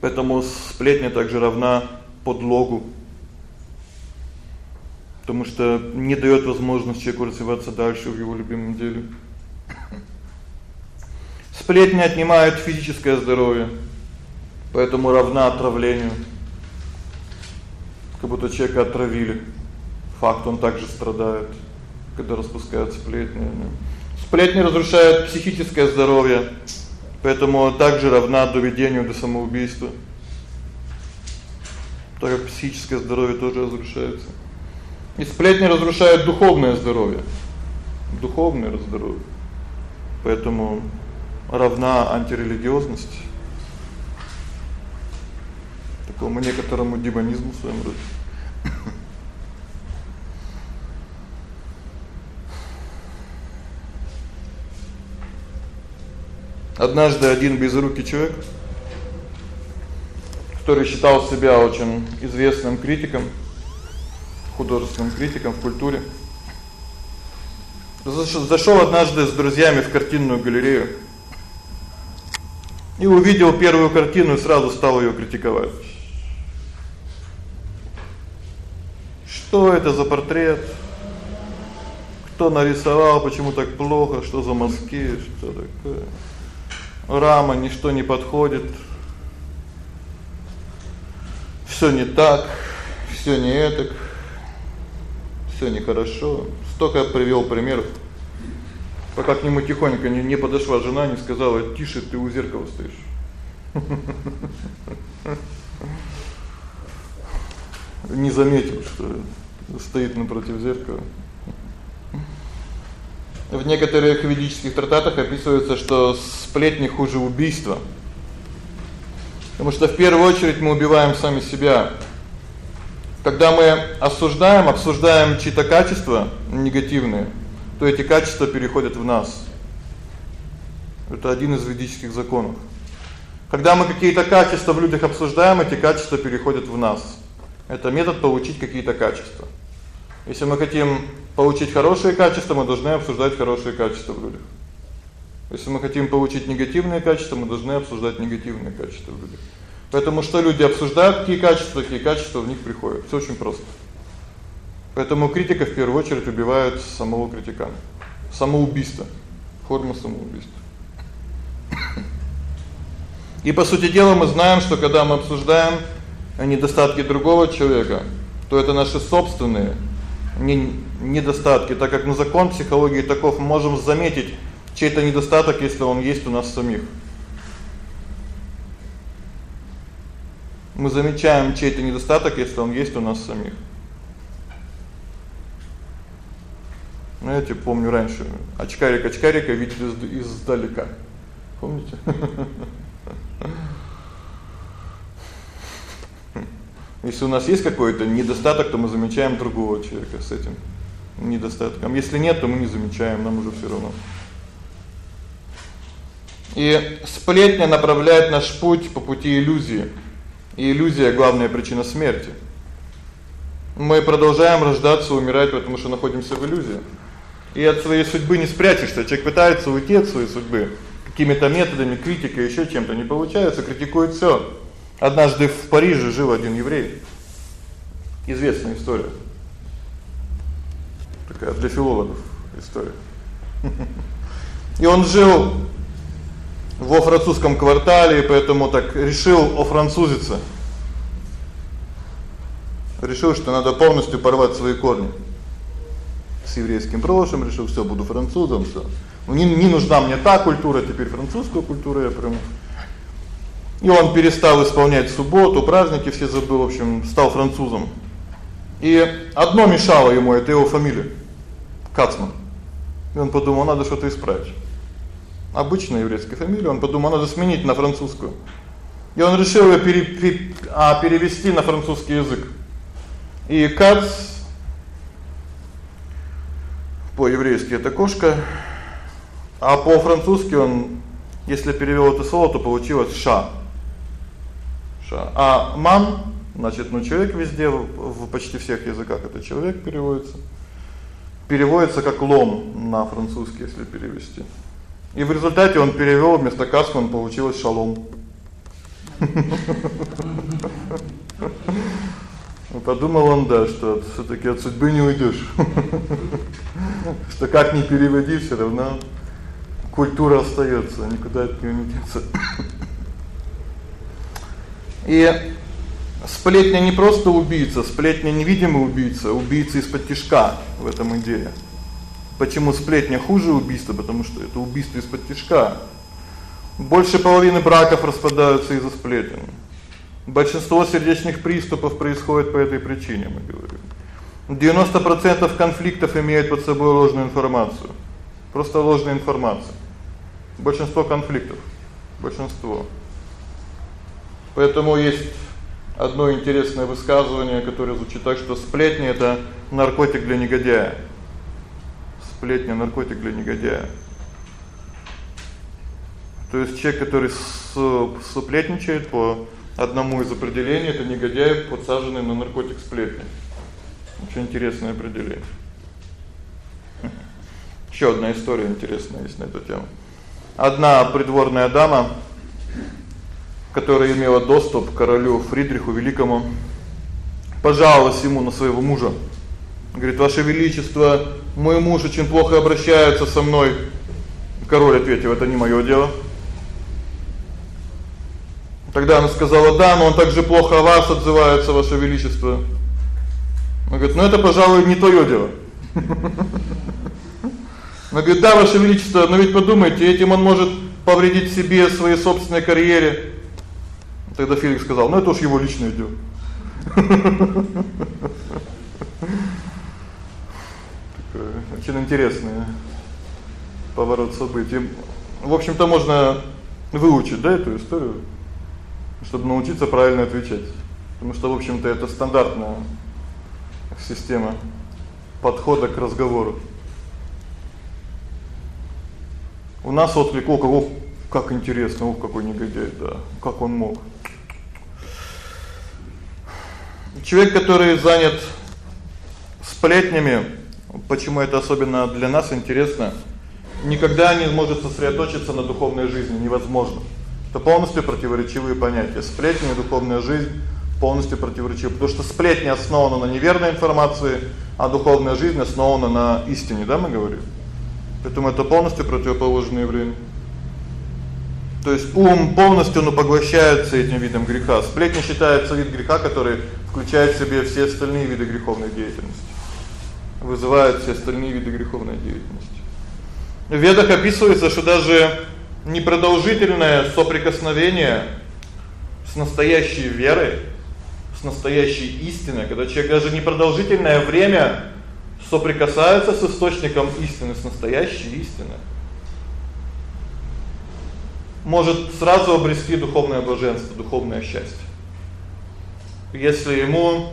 Speaker 1: Поэтому сплетня также равна подлогу. Потому что не даёт возможность человеку развиваться дальше в его любимом деле. Сплетня отнимает физическое здоровье, поэтому равна отравлению. Как будто человека отравили. Факт он также страдает, когда распускают сплетни. Сплетни разрушают психическое здоровье, Поэтому также равна доведению до самоубийства. Так как психическое здоровье тоже разрушается. И сплетни разрушают духовное здоровье. Духовное здоровье. Поэтому равна антирелигиозность такому некоторому демонизму в своем роде. Однажды один безрукий человек, который считал себя очень известным критиком, художественным критиком в культуре, зашёл однажды с друзьями в картинную галерею и увидел первую картину и сразу стал её критиковать. Что это за портрет? Кто нарисовал, почему так плохо, что за мазки, что такое? рама, ничто не подходит. Всё не так, всё не этак. Всё нехорошо. Столько привёл примеров. Пока к нему тихонько не, не подошла жена, не сказала: "Тише, ты у зеркала стоишь". Не заметил, что стоит напротив зеркала. В некоторых ведических трактатах описывается, что сплетни хуже убийства. Потому что в первую очередь мы убиваем сами себя. Когда мы осуждаем, обсуждаем чьи-то качества негативные, то эти качества переходят в нас. Это один из ведических законов. Когда мы какие-то качества в людях обсуждаем, эти качества переходят в нас. Это метод получить какие-то качества. Если мы хотим получить хорошие качества, мы должны обсуждать хорошие качества в людях. Если мы хотим получить негативные качества, мы должны обсуждать негативные качества в людях. Поэтому что люди обсуждают, какие качества, какие качества в них приходят. Всё очень просто. Поэтому критика в первую очередь убивает самого критика. Самоубийство. Форма самоубийства. И по сути дела мы знаем, что когда мы обсуждаем недостатки другого человека, то это наши собственные недостатки, так как на закон психологии таков, мы можем заметить чей-то недостаток, если он есть у нас самих. Мы замечаем чей-то недостаток, если он есть у нас самих. Знаете, помню раньше очкарик очкарика видели из издалека. Помните? Если у нас есть какой-то недостаток, то мы замечаем другого человека с этим недостатком. Если нет, то мы не замечаем, нам уже всё равно. И сплетня направляет наш путь по пути иллюзии. И иллюзия главная причина смерти. Мы продолжаем рождаться, умирать, потому что находимся в иллюзии. И от своей судьбы не спрячешься. Человек пытается уйти от своей судьбы какими-то методами, критикой, ещё чем-то не получается, критикует всё. Однажды в Париже жил один еврей. Известная история. Такая для филологов история. И он жил во французском квартале, поэтому так решил офранцузиться. Решил, что надо полностью порвать свои корни. С еврейским прошлым решил, всё, буду французом, всё. Не не нужна мне та культура, теперь французскую культуру я приму. И он перестал исполнять субботу, праздники все забыл, в общем, стал французом. И одно мешало ему это его фамилия Кацман. И он подумал, надо что-то исправить. Обычная еврейская фамилия, он подумал, надо сменить на французскую. И он решил её пере, а перевести на французский язык. И Кац по-еврейски это кошка, а по-французски он, если перевёл это слово, то получилось ша. Ша. А ман, значит, ну человек везде в, в почти всех языках это человек переводится. Переводится как лом на французский, если перевести. И в результате он перевёл вместо касман получилось шалом. Ну подумал он, да, что всё-таки от судьбы не уйдёшь. Что как ни переводи, всё равно культура остаётся, никуда от неё не деться. И сплетня не просто убийца, сплетня невидимый убийца, убийца из-под тишка в этом идее. Почему сплетня хуже убийства? Потому что это убийство из-под тишка. Больше половины браков распадаются из-за сплетен. Большинство сердечных приступов происходит по этой причине, мы говорим. 90% конфликтов имеют под собой ложную информацию. Просто ложная информация. Большинство конфликтов. Большинство. Поэтому есть одно интересное высказывание, которое звучит так, что сплетни это наркотик для негодяя. Сплетня наркотик для негодяя. То есть человек, который сплетничает по одному из определений это негодяй, подсаженный на наркотик сплетни. Очень интересное определение. Ещё одна история интересная есть на эту тему. Одна придворная дама которая имела доступ к королю Фридриху Великому, пожаловалась ему на своего мужа. Говорит: "Ваше величество, мой муж очень плохо обращается со мной". Король ответил: "Это не моё дело". Тогда она сказала: "Да, но он также плохо о вас отзывается, ваше величество". Он говорит: "Ну это, пожалуй, не твоё дело". Она говорит: "Да, ваше величество, но ведь подумайте, этим он может повредить себе, своей собственной карьере. Тогда Феликс сказал: "Ну это уж его личное дело". Такое очень интересное поворот событий. В общем-то можно выучить, да, эту историю, чтобы научиться правильно отвечать. Потому что, в общем-то, это стандартная система подхода к разговору. У нас отклик: "О, кого как интересно, ух, какой негодяй, да. Как он мог?" Человек, который занят сплетнями, почему это особенно для нас интересно, никогда не может сосредоточиться на духовной жизни, невозможно. Это полностью противоречивые понятия. Сплетни и духовная жизнь полностью противоречиво, потому что сплетни основаны на неверной информации, а духовная жизнь основана на истине, да, мы говорим. Поэтому это полностью противоположные явления. То есть ум полностью ну поглощается этим видом греха. Сплетня считается вид греха, который включает в себе все остальные виды греховной деятельности. Вызывает все остальные виды греховной деятельности. В Ведах описывается, что даже непродолжительное соприкосновение с настоящей верой, с настоящей истиной, когда человек даже непродолжительное время соприкасается с источником истины, с настоящей истиной, может сразу обрести духовное блаженство, духовное счастье. Если ему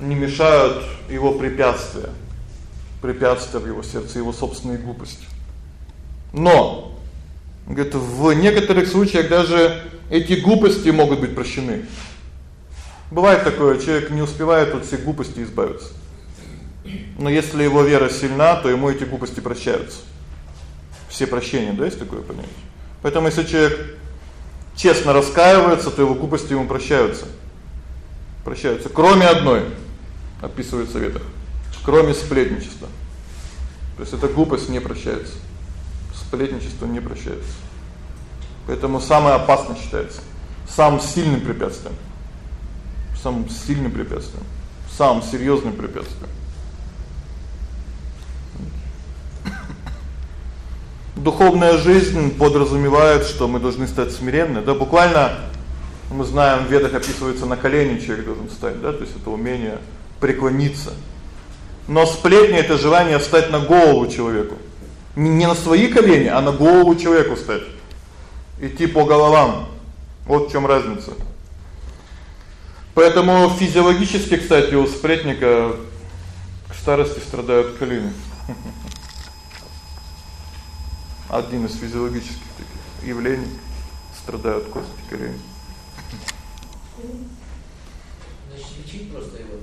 Speaker 1: не мешают его препятствия, препятствия в его сердце, его собственные глупости. Но говорит, в некоторых случаях даже эти глупости могут быть прощены. Бывает такое, человек не успевает от всех глупостей избавиться. Но если его вера сильна, то ему эти глупости прощаются. Все прощения, да, есть такое понятие. Поэтому если человек честно раскаивается, то его глупости ему прощаются. Прощаются, кроме одной, описывается в ветах. Кроме сплетничества. То есть эта глупость не прощается. Сплетничество не прощается. Поэтому самое опасное считается самым сильным препятствием. Самым сильным препятствием, самым серьёзным препятствием. Духовная жизнь подразумевает, что мы должны стать смиренны. Да буквально мы знаем, в Ведах описывается на колени человек должен встать, да? То есть это умение преклониться. Но сплетни это желание встать на голову человеку. Не на свои колени, а на голову человеку встать. Идти по головам. Вот в чём разница. Поэтому физиологически, кстати, у сплетника к старости страдают колени. Один из физиологических таких явлений страдают кости колен.
Speaker 6: Значит, лечить просто его.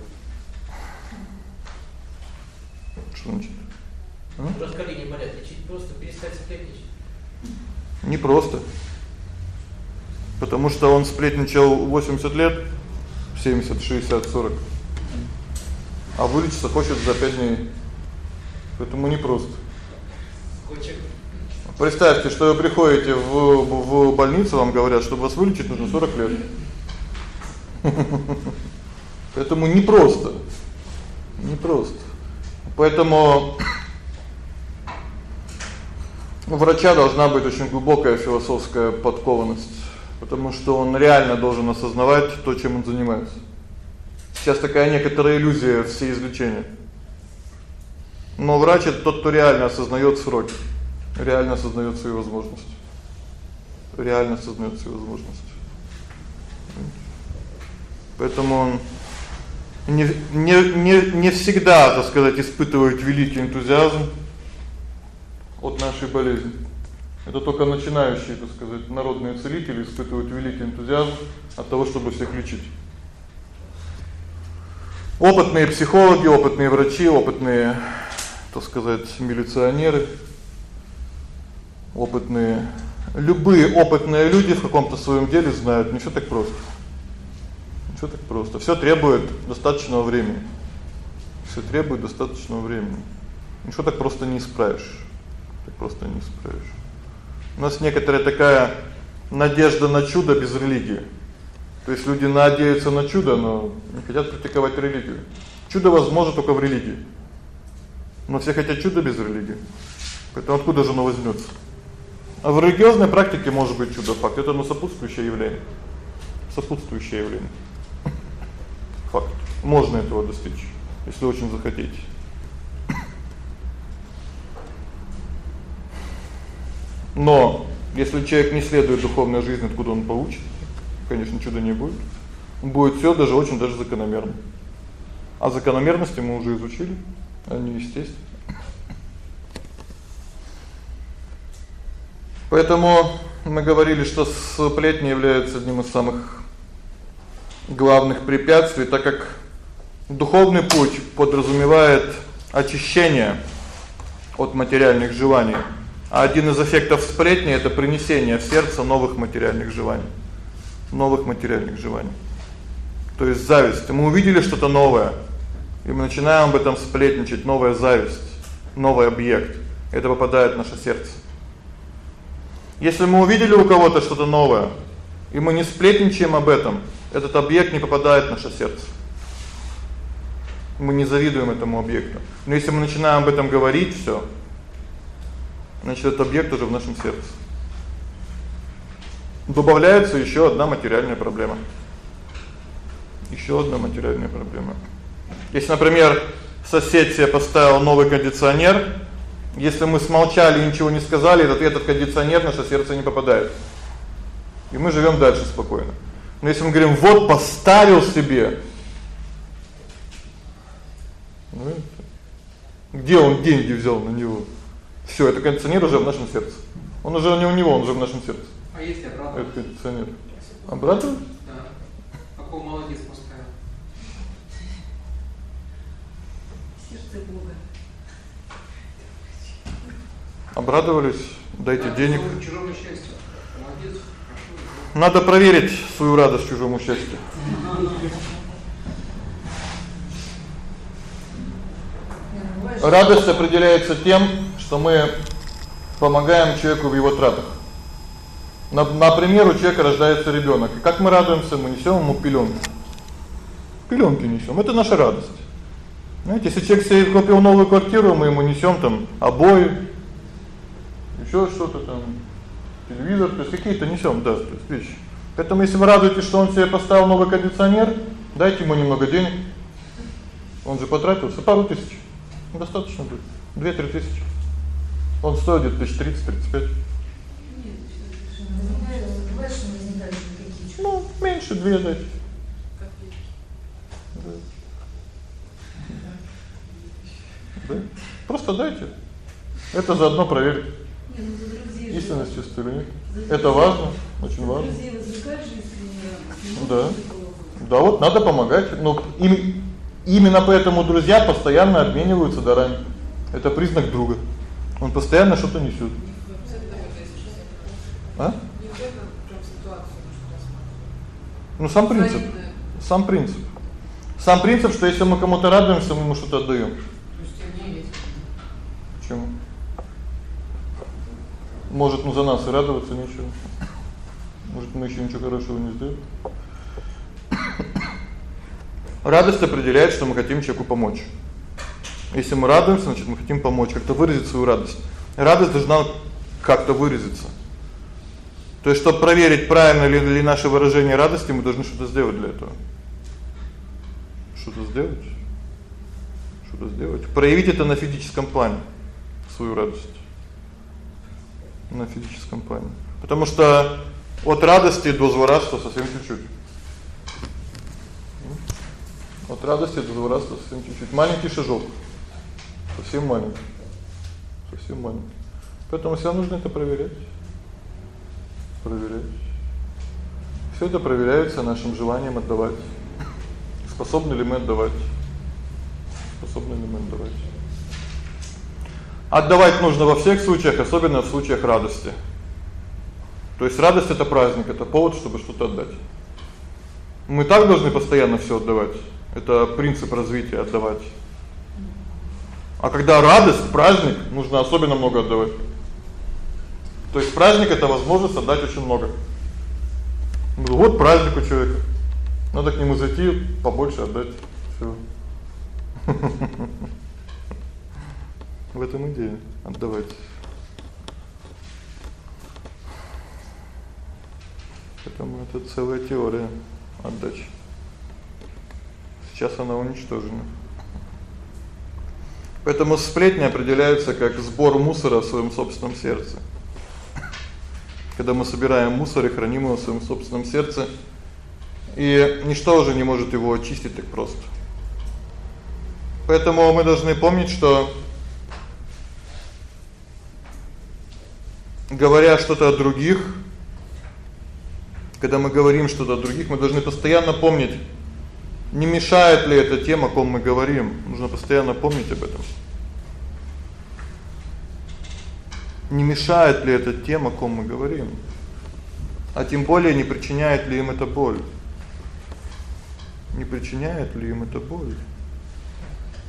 Speaker 1: Что значит?
Speaker 6: А? Раз колени болят, лечить просто перестать сплетничать.
Speaker 1: Не просто. Потому что он сплетничал 80 лет, 70, 60, 40. А вылечиться хочет за 5 дней. Поэтому не просто.
Speaker 6: Хочет
Speaker 1: Представьте, что вы приходите в в больницу, вам говорят, чтобы вас вылечить, нужно 40 лет. Поэтому не просто. Не просто. Поэтому у врача должна быть очень глубокая философская подкованность, потому что он реально должен осознавать то, чем он занимается. Сейчас такая некоторая иллюзия все излечения. Но врач это тот, кто реально осознаёт сроки реально осознаёт свои возможности. Реально осознаёт свои возможности. Поэтому он не не не не всегда, так сказать, испытывает великий энтузиазм от нашей болезни. Это только начинающие, так сказать, народные целители испытывают великий энтузиазм от того, чтобы всех лечить. Опытные психологи, опытные врачи, опытные, так сказать, милиционеры опытные, любые опытные люди в каком-то своём деле знают, не всё так просто. Всё так просто. Всё требует достаточного времени. Всё требует достаточного времени. Ничего так просто не исправишь. Так просто не исправишь. У нас некоторая такая надежда на чудо без религии. То есть люди надеются на чудо, но не хотят практиковать религию. Чудо возможно только в религии. Но все хотят чудо без религии. Поэтому откуда же оно возьмётся? А в религиозной практике может быть чудо-факт. Это ну сопутствующее явление. Сопутствующее явление. Факт. Можно этого достичь, если очень захотите. Но если человек не следует духовной жизни, откуда он получит? Конечно, чуда не будет. Будет всё даже очень даже закономерно. А закономерности мы уже изучили, они естественны. Поэтому мы говорили, что сплетни являются одним из самых главных препятствий, так как духовный путь подразумевает очищение от материальных желаний. А один из эффектов сплетни это принесение в сердце новых материальных желаний. Новых материальных желаний. То есть зависть. Мы увидели что-то новое, и мы начинаем об этом сплетничать, новая зависть, новый объект. Это попадает в наше сердце. Если мы увидели у кого-то что-то новое, и мы не сплетничаем об этом, этот объект не попадает в наше сердце. Мы не завидуем этому объекту. Но если мы начинаем об этом говорить, всё, значит, этот объект уже в нашем сердце. Добавляется ещё одна материальная проблема. Ещё одна материальная проблема. Если, например, сосед себе поставил новый кондиционер, если мы смолчали и ничего не сказали, этот этот кондиционер в наше сердце не попадает. И мы живём дальше спокойно. Но если мы говорим: "Вот поставил себе", ну, где он деньги взял на него? Всё, это кондиционер уже в нашем сердце. Он уже не у него, он уже в нашем сердце.
Speaker 5: А если обратно?
Speaker 1: Это кондиционер. Обратно?
Speaker 5: Да. Какой молодец поставил.
Speaker 2: Сердце Бога.
Speaker 1: Обрадовались, дайте
Speaker 5: Да,
Speaker 1: денег.
Speaker 5: чужому- Чужому счастью. Молодец.
Speaker 1: Надо проверить свою радость чужому счастью. Радость определяется тем, что мы помогаем человеку в его тратах. На, например, у человека рождается ребёнок. И как мы радуемся, мы несём ему пелёнки. Пелёнки несём. Это наша радость. Знаете, если человек себе купил новую квартиру, мы ему несём там обои, ещё что-то там, телевизор, то есть какие-то несём, да, то есть вещи. Поэтому если вы радуетесь, что он себе поставил новый кондиционер, дайте ему немного денег. Он же потратился пару тысяч. Достаточно будет. 2-3 тысячи. Он стоит где-то 1030-35.
Speaker 7: Бывает, что возникают какие чувства.
Speaker 1: Ну, меньше 2 дайте. Да. Да. Просто дайте. Это заодно проверить
Speaker 2: Не, ну
Speaker 1: нет.
Speaker 2: за
Speaker 1: Это важно, очень важно.
Speaker 2: Не
Speaker 1: Да. Да вот надо помогать. Ну, им именно поэтому друзья постоянно обмениваются дарами. Это признак друга. Он постоянно что-то несёт. А? Ну сам принцип. Сам принцип. Сам принцип, что если мы кому-то радуемся, мы ему что-то отдаём.
Speaker 5: То есть не есть.
Speaker 1: Почему? Может, ну за нас и радоваться нечего. Может, мы ещё ничего хорошего не сделали. Радость определяет, что мы хотим человеку помочь. Если мы радуемся, значит, мы хотим помочь, как-то выразить свою радость. Радость должна как-то выразиться. То есть, чтобы проверить, правильно ли, ли наше выражение радости, мы должны что-то сделать для этого. Что-то сделать. Что-то сделать. Проявить это на физическом плане свою радость. На физическом плане. Потому что от радости до злорадства совсем чуть-чуть. От радости до злорадства совсем чуть-чуть. Маленький шажок. Совсем маленький. Совсем маленький. Поэтому всегда нужно это проверять. Проверять. Всё это проверяется нашим желанием отдавать. Способны ли мы отдавать? Способны ли мы отдавать? Отдавать нужно во всех случаях, особенно в случаях радости. То есть радость это праздник, это повод, чтобы что-то отдать. Мы так должны постоянно всё отдавать. Это принцип развития отдавать. А когда радость, праздник, нужно особенно много отдавать. То есть праздник это возможность отдать очень много. Ну вот праздник у человека. Надо к нему зайти, побольше отдать. Всё. В этом идея отдавать. Поэтому это целая теория отдачи. Сейчас она уничтожена. Поэтому сплетни определяются как сбор мусора в своём собственном сердце. Когда мы собираем мусор и храним его в своём собственном сердце, и ничто уже не может его очистить так просто. Поэтому мы должны помнить, что говоря что-то о других, когда мы говорим что-то о других, мы должны постоянно помнить, не мешает ли эта тема, о ком мы говорим. Нужно постоянно помнить об этом. Не мешает ли эта тема, о ком мы говорим? А тем более не причиняет ли им это боль? Не причиняет ли им это боль?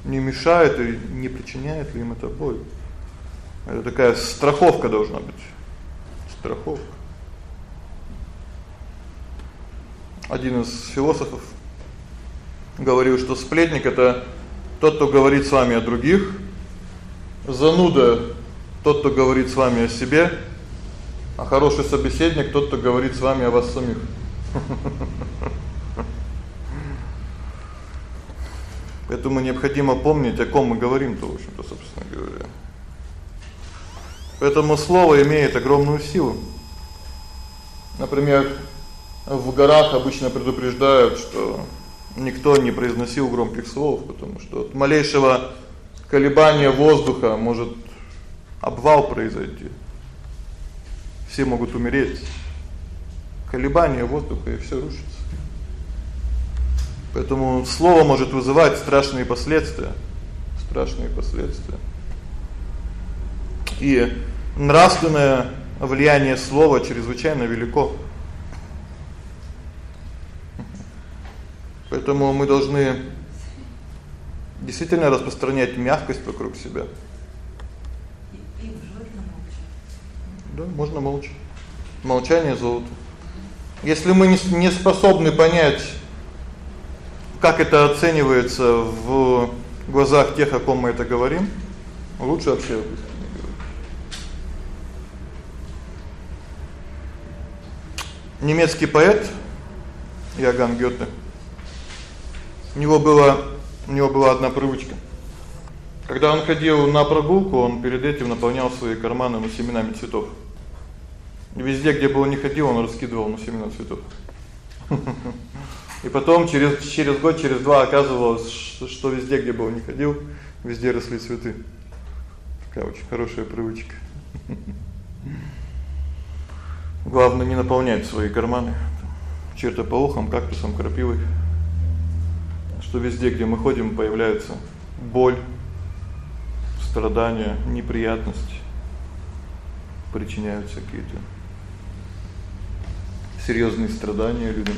Speaker 1: Не мешает и не причиняет ли им это боль? Это такая страховка должна быть. Страховка. Один из философов говорил, что сплетник это тот, кто говорит с вами о других, зануда тот, кто говорит с вами о себе, а хороший собеседник тот, кто говорит с вами о вас самих. Поэтому необходимо помнить, о ком мы говорим-то, в общем-то, собственно говоря. Поэтому слово имеет огромную силу. Например, в горах обычно предупреждают, что никто не произносил громких слов, потому что от малейшего колебания воздуха может обвал произойти. Все могут умереть. Колебание воздуха и всё рушится. Поэтому слово может вызывать страшные последствия, страшные последствия. И нравственное влияние слова чрезвычайно велико. Поэтому мы должны действительно распространять мягкость вокруг себя.
Speaker 2: И, и.
Speaker 1: Да, можно молча. Молчание золото. Если мы не не способны понять, как это оценивается в глазах тех, о ком мы это говорим, лучше вообще об этом не говорить. Немецкий поэт Иоганн Гёте у него было у него была одна привычка. Когда он ходил на прогулку, он перед этим наполнял свои карманы ну семенами цветов. Везде, где бы он ни ходил, он раскидывал ну семена цветов. И потом через через год, через два оказывалось, что везде, где бы он ни ходил, везде росли цветы. Такая очень хорошая привычка. Главное не наполнять свои карманы чертополохом, кактусом, крапивой что везде, где мы ходим, появляется боль, страдания, неприятности, причиняются какие-то серьёзные страдания людям.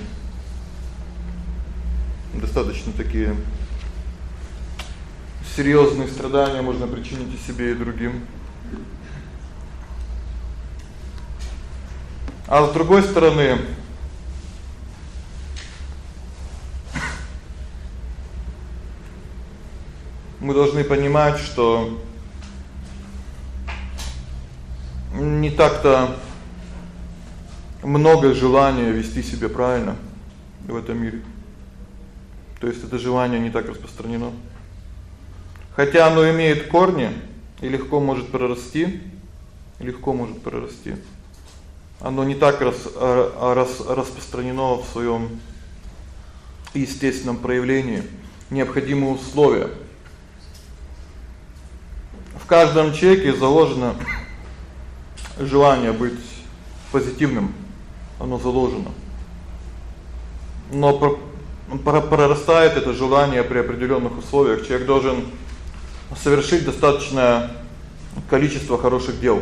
Speaker 1: Достаточно такие серьёзные страдания можно причинить и себе, и другим. А с другой стороны, мы должны понимать, что не так-то много желания вести себя правильно в этом мире. То есть это желание не так распространено. Хотя оно имеет корни и легко может прорасти, легко может прорасти. Оно не так рас, рас распространено в своём естественном проявлении. Необходимы условия в каждом человеке заложено желание быть позитивным. Оно заложено. Но прорастает это желание при определённых условиях. Человек должен совершить достаточное количество хороших дел.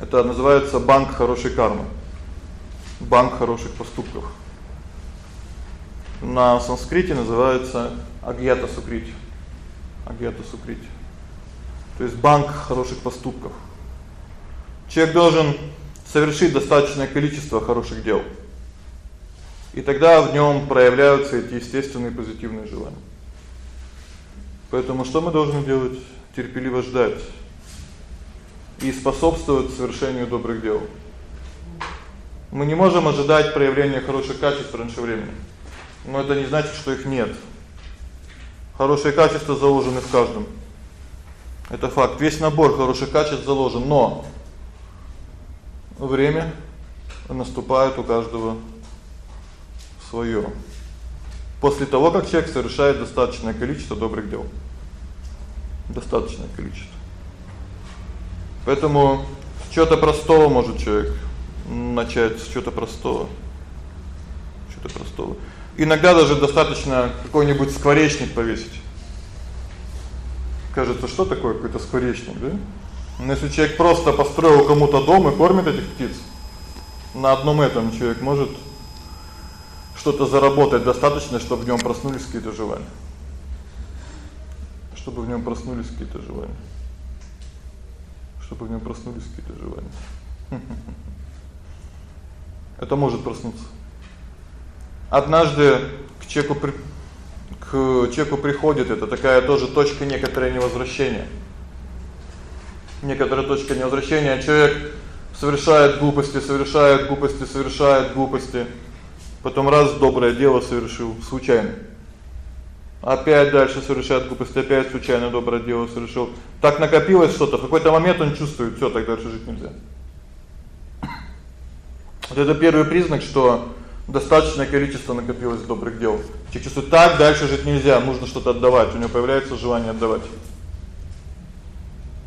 Speaker 1: Это называется банк хорошей кармы. Банк хороших поступков. На санскрите называется агьята сукрити. Агьята Сукрити. То есть банк хороших поступков. Человек должен совершить достаточное количество хороших дел. И тогда в нём проявляются эти естественные позитивные желания. Поэтому что мы должны делать? Терпеливо ждать и способствовать совершению добрых дел. Мы не можем ожидать проявления хороших качеств раньше времени. Но это не значит, что их нет. Хорошие качества заложены в каждом. Это факт. Весь набор хороших качеств заложен, но время наступает у каждого своё. После того, как человек совершает достаточное количество добрых дел. Достаточное количество. Поэтому с чего-то простого может человек начать, с чего-то простого. Что-то простого. Иногда даже достаточно какой-нибудь скворечник повесить. Кажется, что такое какой-то скворечник, да? Но если человек просто построил кому-то дом и кормит этих птиц, на одном этом человек может что-то заработать достаточно, чтобы в нём проснулись какие-то желания. Чтобы в нём проснулись какие-то желания. Чтобы в нём проснулись какие-то желания. Это может проснуться. Однажды к человеку при... к человеку приходит это такая тоже точка некоторое невозвращения. Некоторая точка невозвращения. Человек совершает глупости, совершает глупости, совершает глупости. Потом раз доброе дело совершил случайно. Опять дальше совершает глупости, опять случайно доброе дело совершил. Так накопилось что-то, в какой-то момент он чувствует, всё, так дальше жить нельзя. Вот это первый признак, что достаточное количество накопилось добрых дел. Человек чувствует, так дальше жить нельзя, нужно что-то отдавать, у него появляется желание отдавать.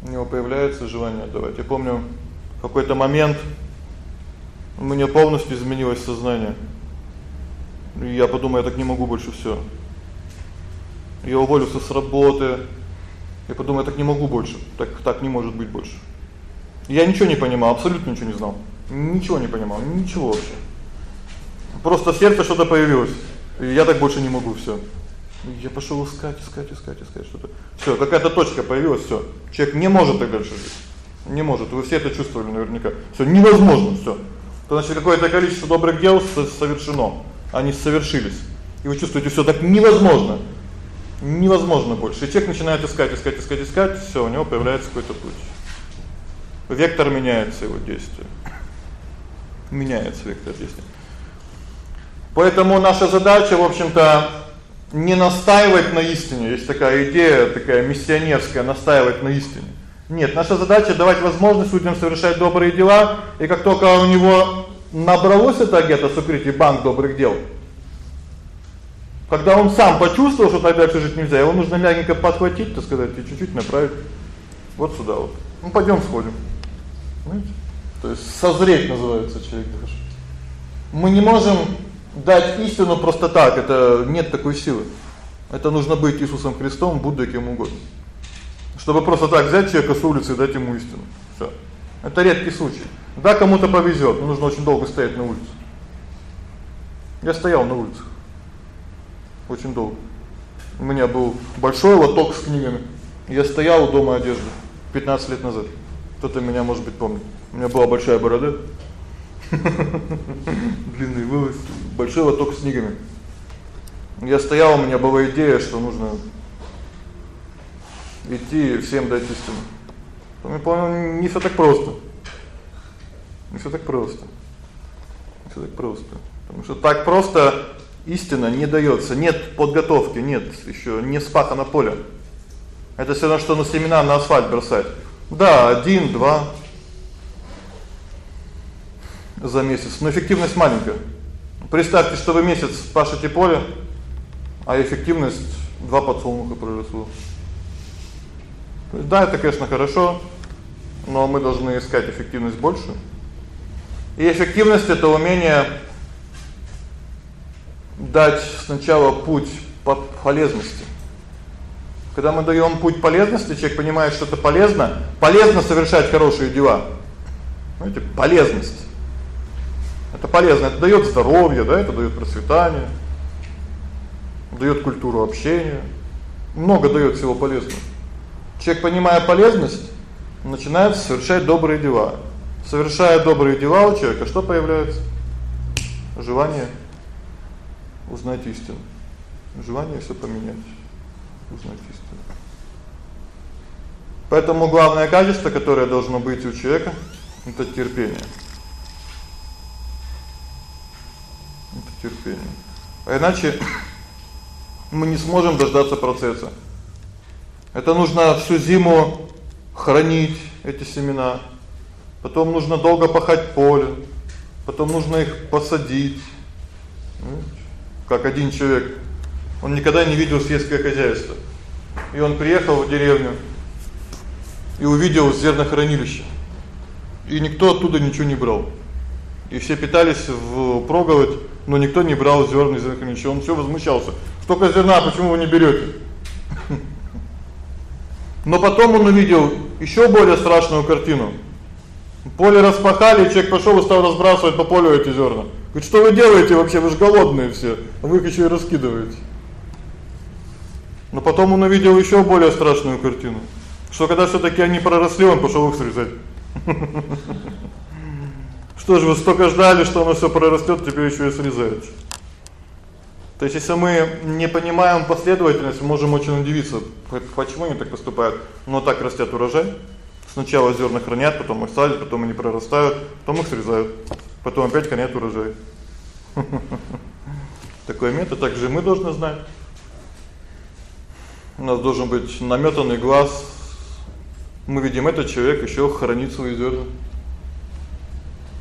Speaker 1: У него появляется желание отдавать. Я помню, в какой-то момент у меня полностью изменилось сознание. Я подумал, я так не могу больше всё. Я уволился с работы. Я подумал, я так не могу больше. Так так не может быть больше. Я ничего не понимал, абсолютно ничего не знал. Ничего не понимал, ничего вообще. Просто в сердце что-то появилось. И я так больше не могу всё. Я пошёл искать, искать, искать, искать что-то. Всё, какая-то точка появилась, всё. Человек не может так дальше жить. Не может. Вы все это чувствовали наверняка. Всё невозможно, всё. То значит какое-то количество добрых дел совершено, они совершились. И вы чувствуете, всё так невозможно. Невозможно больше. И человек начинает искать, искать, искать, искать, всё, у него появляется какой-то путь. Вектор меняется его действия. Меняется вектор действия. Поэтому наша задача, в общем-то, не настаивать на истине. Есть такая идея, такая миссионерская, настаивать на истине. Нет, наша задача давать возможность людям совершать добрые дела, и как только у него набралось это где-то сукрити банк добрых дел, когда он сам почувствовал, что так дальше жить нельзя, его нужно мягенько подхватить, так сказать, и чуть-чуть направить вот сюда вот. Ну пойдём сходим. Понимаете? То есть созреть называется человек даже. Мы не можем дать истину просто так, это нет такой силы. Это нужно быть Иисусом Христом, Буддой, кем угодно. Чтобы просто так взять человека с улицы и дать ему истину. Всё. Это редкий случай. Да, кому-то повезёт, но нужно очень долго стоять на улице. Я стоял на улице. Очень долго. У меня был большой лоток с книгами. Я стоял у дома одежды 15 лет назад. Кто-то меня, может быть, помнит. У меня была большая борода. Длинные волосы, большой лоток с книгами. Я стоял, у меня была идея, что нужно идти всем дать истину. Я понял, не всё так просто. Не всё так просто. Не всё так просто. Потому что так просто истина не даётся. Нет подготовки, нет, ещё не спахано поле. Это всё равно что на семена на асфальт бросать. Да, один, два за месяц, но эффективность маленькая. Представьте, что вы месяц пашете поле, а эффективность два подсолнуха проросло. То есть да, это, конечно, хорошо, но мы должны искать эффективность больше. И эффективность это умение дать сначала путь по полезности. Когда мы даём путь полезности, человек понимает, что это полезно, полезно совершать хорошие дела. Знаете, полезность. Это полезно, это даёт здоровье, да, это даёт процветание, даёт культуру общения. Много даёт всего полезного. Человек, понимая полезность, начинает совершать добрые дела. Совершая добрые дела у человека, что появляется? Желание узнать истину. Желание всё поменять. Узнать истину. Поэтому главное качество, которое должно быть у человека это терпение. Это терпение. А иначе мы не сможем дождаться процесса. Это нужно всю зиму хранить эти семена. Потом нужно долго пахать поле. Потом нужно их посадить. Как один человек, он никогда не видел сельское хозяйство. И он приехал в деревню и увидел зернохранилище. И никто оттуда ничего не брал. И все питались в проголодь, но никто не брал зерна из зернохранилища. Он всё возмущался. Столько зерна, почему вы не берёте? Но потом он увидел ещё более страшную картину. Поле распахали, человек пошёл и стал разбрасывать по полю эти зерна. Говорит: "Что вы делаете вообще? Вы же голодные все. Вы их ещё и раскидываете". Но потом он увидел ещё более страшную картину. Что когда всё-таки они проросли, он пошёл их срезать. Что же вы столько ждали, что оно всё прорастёт, теперь ещё и срезаете. То есть если мы не понимаем последовательность, можем очень удивиться, почему они так поступают. Но так растет урожай. Сначала зерна хранят, потом их садят, потом они прорастают, потом их срезают. Потом опять хранят урожай. Такой метод также мы должны знать. У нас должен быть намётанный глаз. Мы видим, этот человек ещё хранит свои зерна.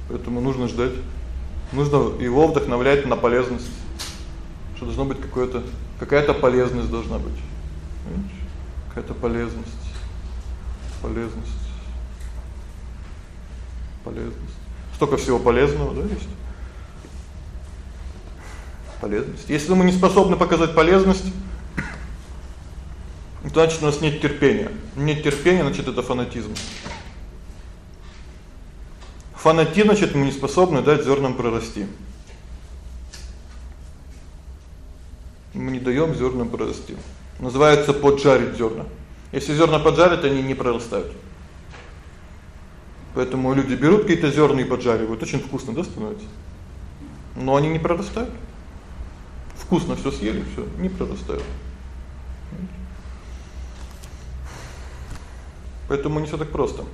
Speaker 1: Поэтому нужно ждать. Нужно его вдохновлять на полезность. Что должно быть какое-то какая-то полезность должна быть. Видишь? Какая-то полезность. Полезность. Полезность. Столько всего полезного, да, есть. Полезность. Если мы не способны показать полезность, значит, у нас нет терпения. Нет терпения, значит, это фанатизм. Фанатизм значит, мы не способны дать зернам прорасти. Мы не даём зернам прорасти. Называется поджарить зерна. Если зерна поджарить, они не прорастают. Поэтому люди берут какие-то зерна и поджаривают, очень вкусно, да, становится. Но они не прорастают. Вкусно всё съели, всё, не прорастают. Поэтому не всё так просто.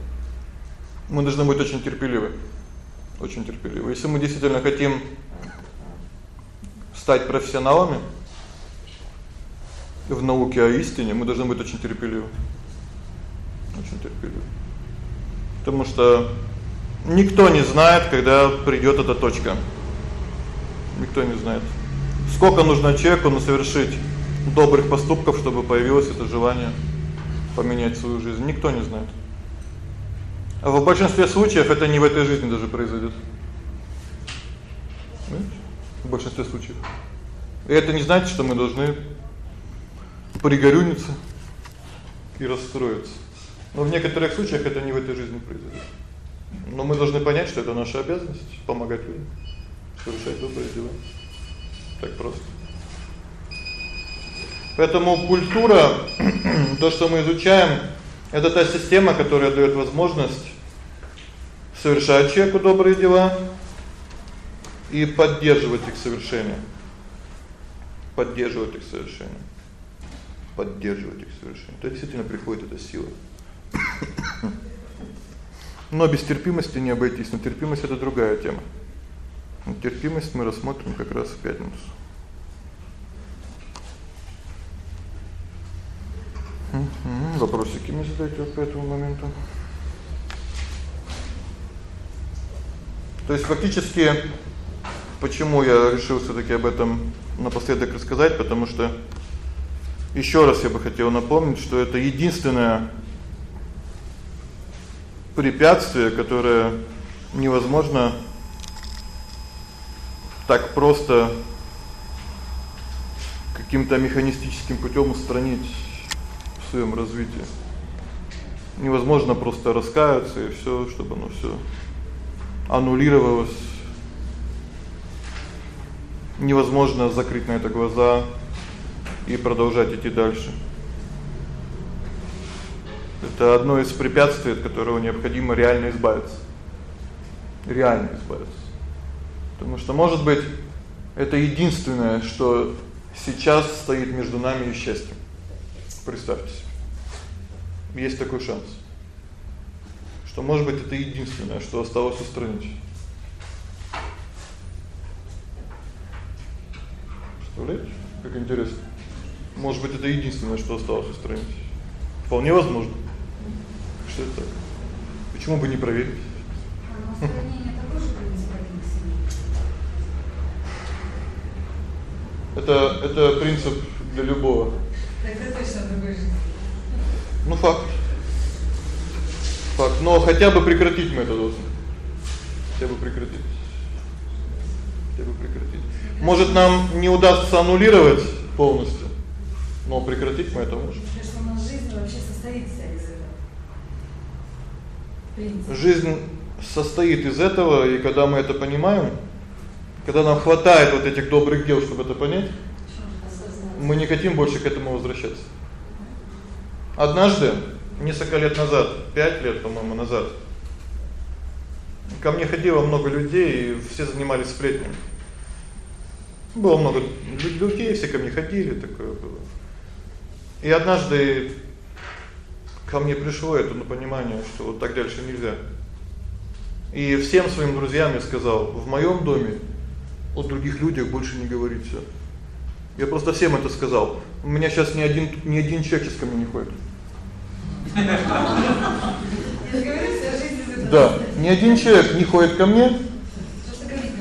Speaker 1: Мы должны быть очень терпеливы. Очень терпеливы. Если мы действительно хотим стать профессионалами в науке о истине, мы должны быть очень терпеливы. Очень терпеливы. Потому что никто не знает, когда придёт эта точка. Никто не знает. Сколько нужно человеку на совершить добрых поступков, чтобы появилось это желание поменять свою жизнь, никто не знает. А в большинстве случаев это не в этой жизни даже. Понимаете? В большинстве случаев. И это не значит, что мы должны пригорюниться и расстроиться. Но в некоторых случаях это не в этой жизни произойдет. Но мы должны понять, что это наша обязанность помогать людям совершать добрые дела. Так просто. Поэтому культура, то, что мы изучаем, это та система, которая даёт возможность совершать человеку добрые дела и поддерживать их совершение. Поддерживать их совершение. Поддерживать их совершение. То действительно приходит эта сила. Но без терпимости не обойтись. Но терпимость это другая тема. Но терпимость мы рассмотрим как раз в пятницу. Угу. Вопросики мне задайте по этому моменту. То есть фактически почему я решил всё-таки об этом напоследок рассказать, потому что ещё раз я бы хотел напомнить, что это единственное препятствие, которое невозможно так просто каким-то механистическим путём устранить в своём развитии. Невозможно просто раскаяться и всё, чтобы оно всё аннулировалось. Невозможно закрыть на это глаза и продолжать идти дальше. Это одно из препятствий, от которого необходимо реально избавиться. Реально избавиться. Потому что, может быть, это единственное, что сейчас стоит между нами и счастьем. Представьте себе. Есть такой шанс. Что, может быть, это единственное, что осталось устранить. Представляете? Как интересно. Может быть, это единственное, что осталось устранить. Вполне возможно. Что это так? Почему бы не проверить?
Speaker 7: А это
Speaker 1: Это это принцип для любого.
Speaker 7: Это точно другой жизни.
Speaker 1: Ну факт. Факт. Но хотя бы прекратить мы это должны. Хотя бы прекратить. Хотя бы прекратить. Может нам не удастся аннулировать полностью, но прекратить мы это можем.
Speaker 7: Что у нас жизнь вообще состоит из.
Speaker 1: Жизнь состоит из этого, и когда мы это понимаем, Когда нам хватает вот этих добрых дел, чтобы это понять, мы не хотим больше к этому возвращаться. Однажды, несколько лет назад, 5 лет, по-моему, назад, ко мне ходило много людей, и все занимались сплетнями. Было много людей, все ко мне ходили, такое было. И однажды ко мне пришло это ну понимание, что вот так дальше нельзя. И всем своим друзьям я сказал: "В моём доме о других людях больше не говорите". Я просто всем это сказал. У меня сейчас ни один ни один человек сейчас ко мне не ходит. Да, ни один человек не ходит ко мне,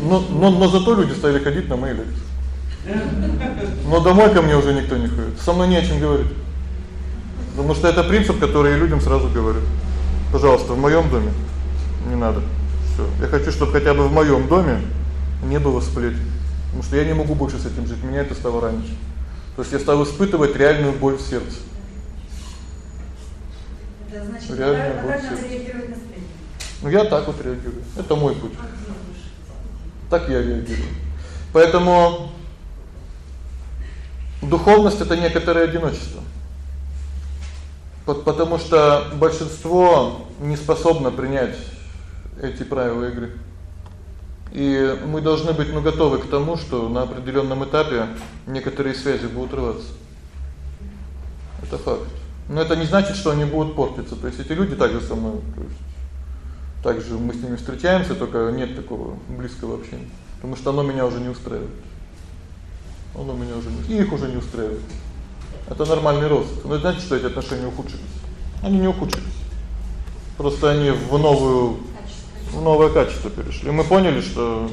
Speaker 1: но но но зато люди стали ходить на мои лекции. Но домой ко мне уже никто не ходит. Со мной не о чем говорить. Потому что это принцип, который я людям сразу говорю. Пожалуйста, в моём доме не надо. Всё. Я хочу, чтобы хотя бы в моём доме не было сплетен. Потому что я не могу больше с этим жить. Меня это стало ранить. То есть я стал испытывать реальную боль в сердце.
Speaker 7: Это значит,
Speaker 1: Реальная
Speaker 7: а
Speaker 1: боль
Speaker 7: на сплетни?
Speaker 1: Ну я так вот реагирую. Это мой путь.
Speaker 7: Делаешь?
Speaker 1: Так я реагирую. Поэтому духовность это некоторое одиночество. Потому что большинство не способно принять эти правила игры. И мы должны быть ну готовы к тому, что на определённом этапе некоторые связи будут рваться. Это факт. Но это не значит, что они будут портиться. То есть эти люди также со мной, то есть также мы с ними встречаемся, только нет такого близкого общения, потому что оно меня уже не устраивает. Оно меня уже не, и их уже не устраивает. Это нормальный рост. Но значит, что эти отношения ухудшились. Они не ухудшились. Просто они в новую в новое качество перешли. Мы поняли, что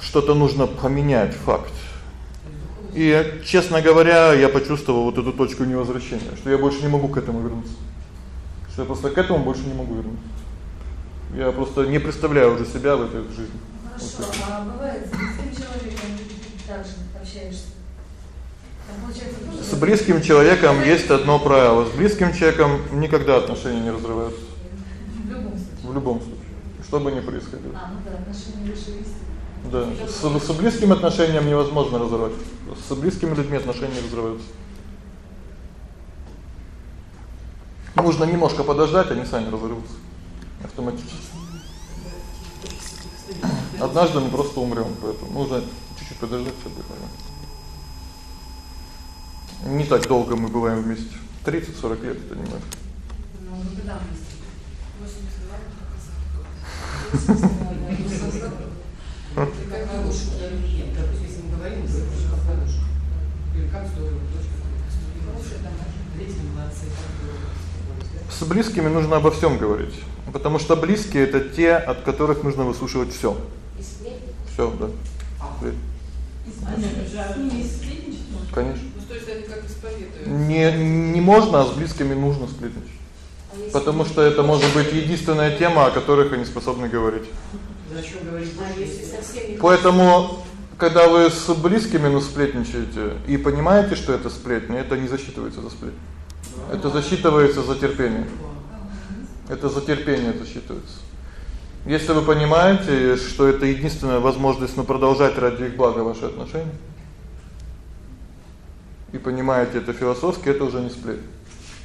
Speaker 1: что-то нужно поменять, факт. И, честно говоря, я почувствовал вот эту точку невозвращения, что я больше не могу к этому вернуться. Что я просто к этому больше не могу вернуться. Я просто не представляю уже себя в этой жизни.
Speaker 7: Хорошо, а бывает с близким человеком также общаешься?
Speaker 1: С близким человеком есть одно правило. С близким человеком никогда отношения не разрываются.
Speaker 7: в любом случае.
Speaker 1: В любом случае, что бы ни происходило.
Speaker 7: А, ну да, отношения истины.
Speaker 1: Да. С, с близким отношением невозможно разорвать. С близкими людьми отношения разрываются. Нужно немножко подождать, они сами разорвутся автоматически. Однажды мы просто умрём, поэтому нужно чуть-чуть подождать, будет нормально. Не так долго мы бываем вместе. 30-40 лет это немного.
Speaker 7: Ну,
Speaker 3: здорово.
Speaker 1: С близкими нужно обо всём говорить, потому что близкие это те, от которых нужно выслушивать всё. Всё, да. Конечно.
Speaker 5: То есть они как исповедуют.
Speaker 1: Не не можно, а с близкими нужно сплетничать.
Speaker 4: А
Speaker 1: Потому что это может быть единственная тема, о которых они способны говорить.
Speaker 3: Зачем говорить
Speaker 4: А если совсем не
Speaker 1: Поэтому когда вы с близкими ну сплетничаете и понимаете, что это сплетни, это не засчитывается за сплетню. Это засчитывается за терпение. Это за терпение засчитывается. Если вы понимаете, что это единственная возможность ну продолжать ради их блага ваши отношения, и понимаете это философски, это уже не сплетня.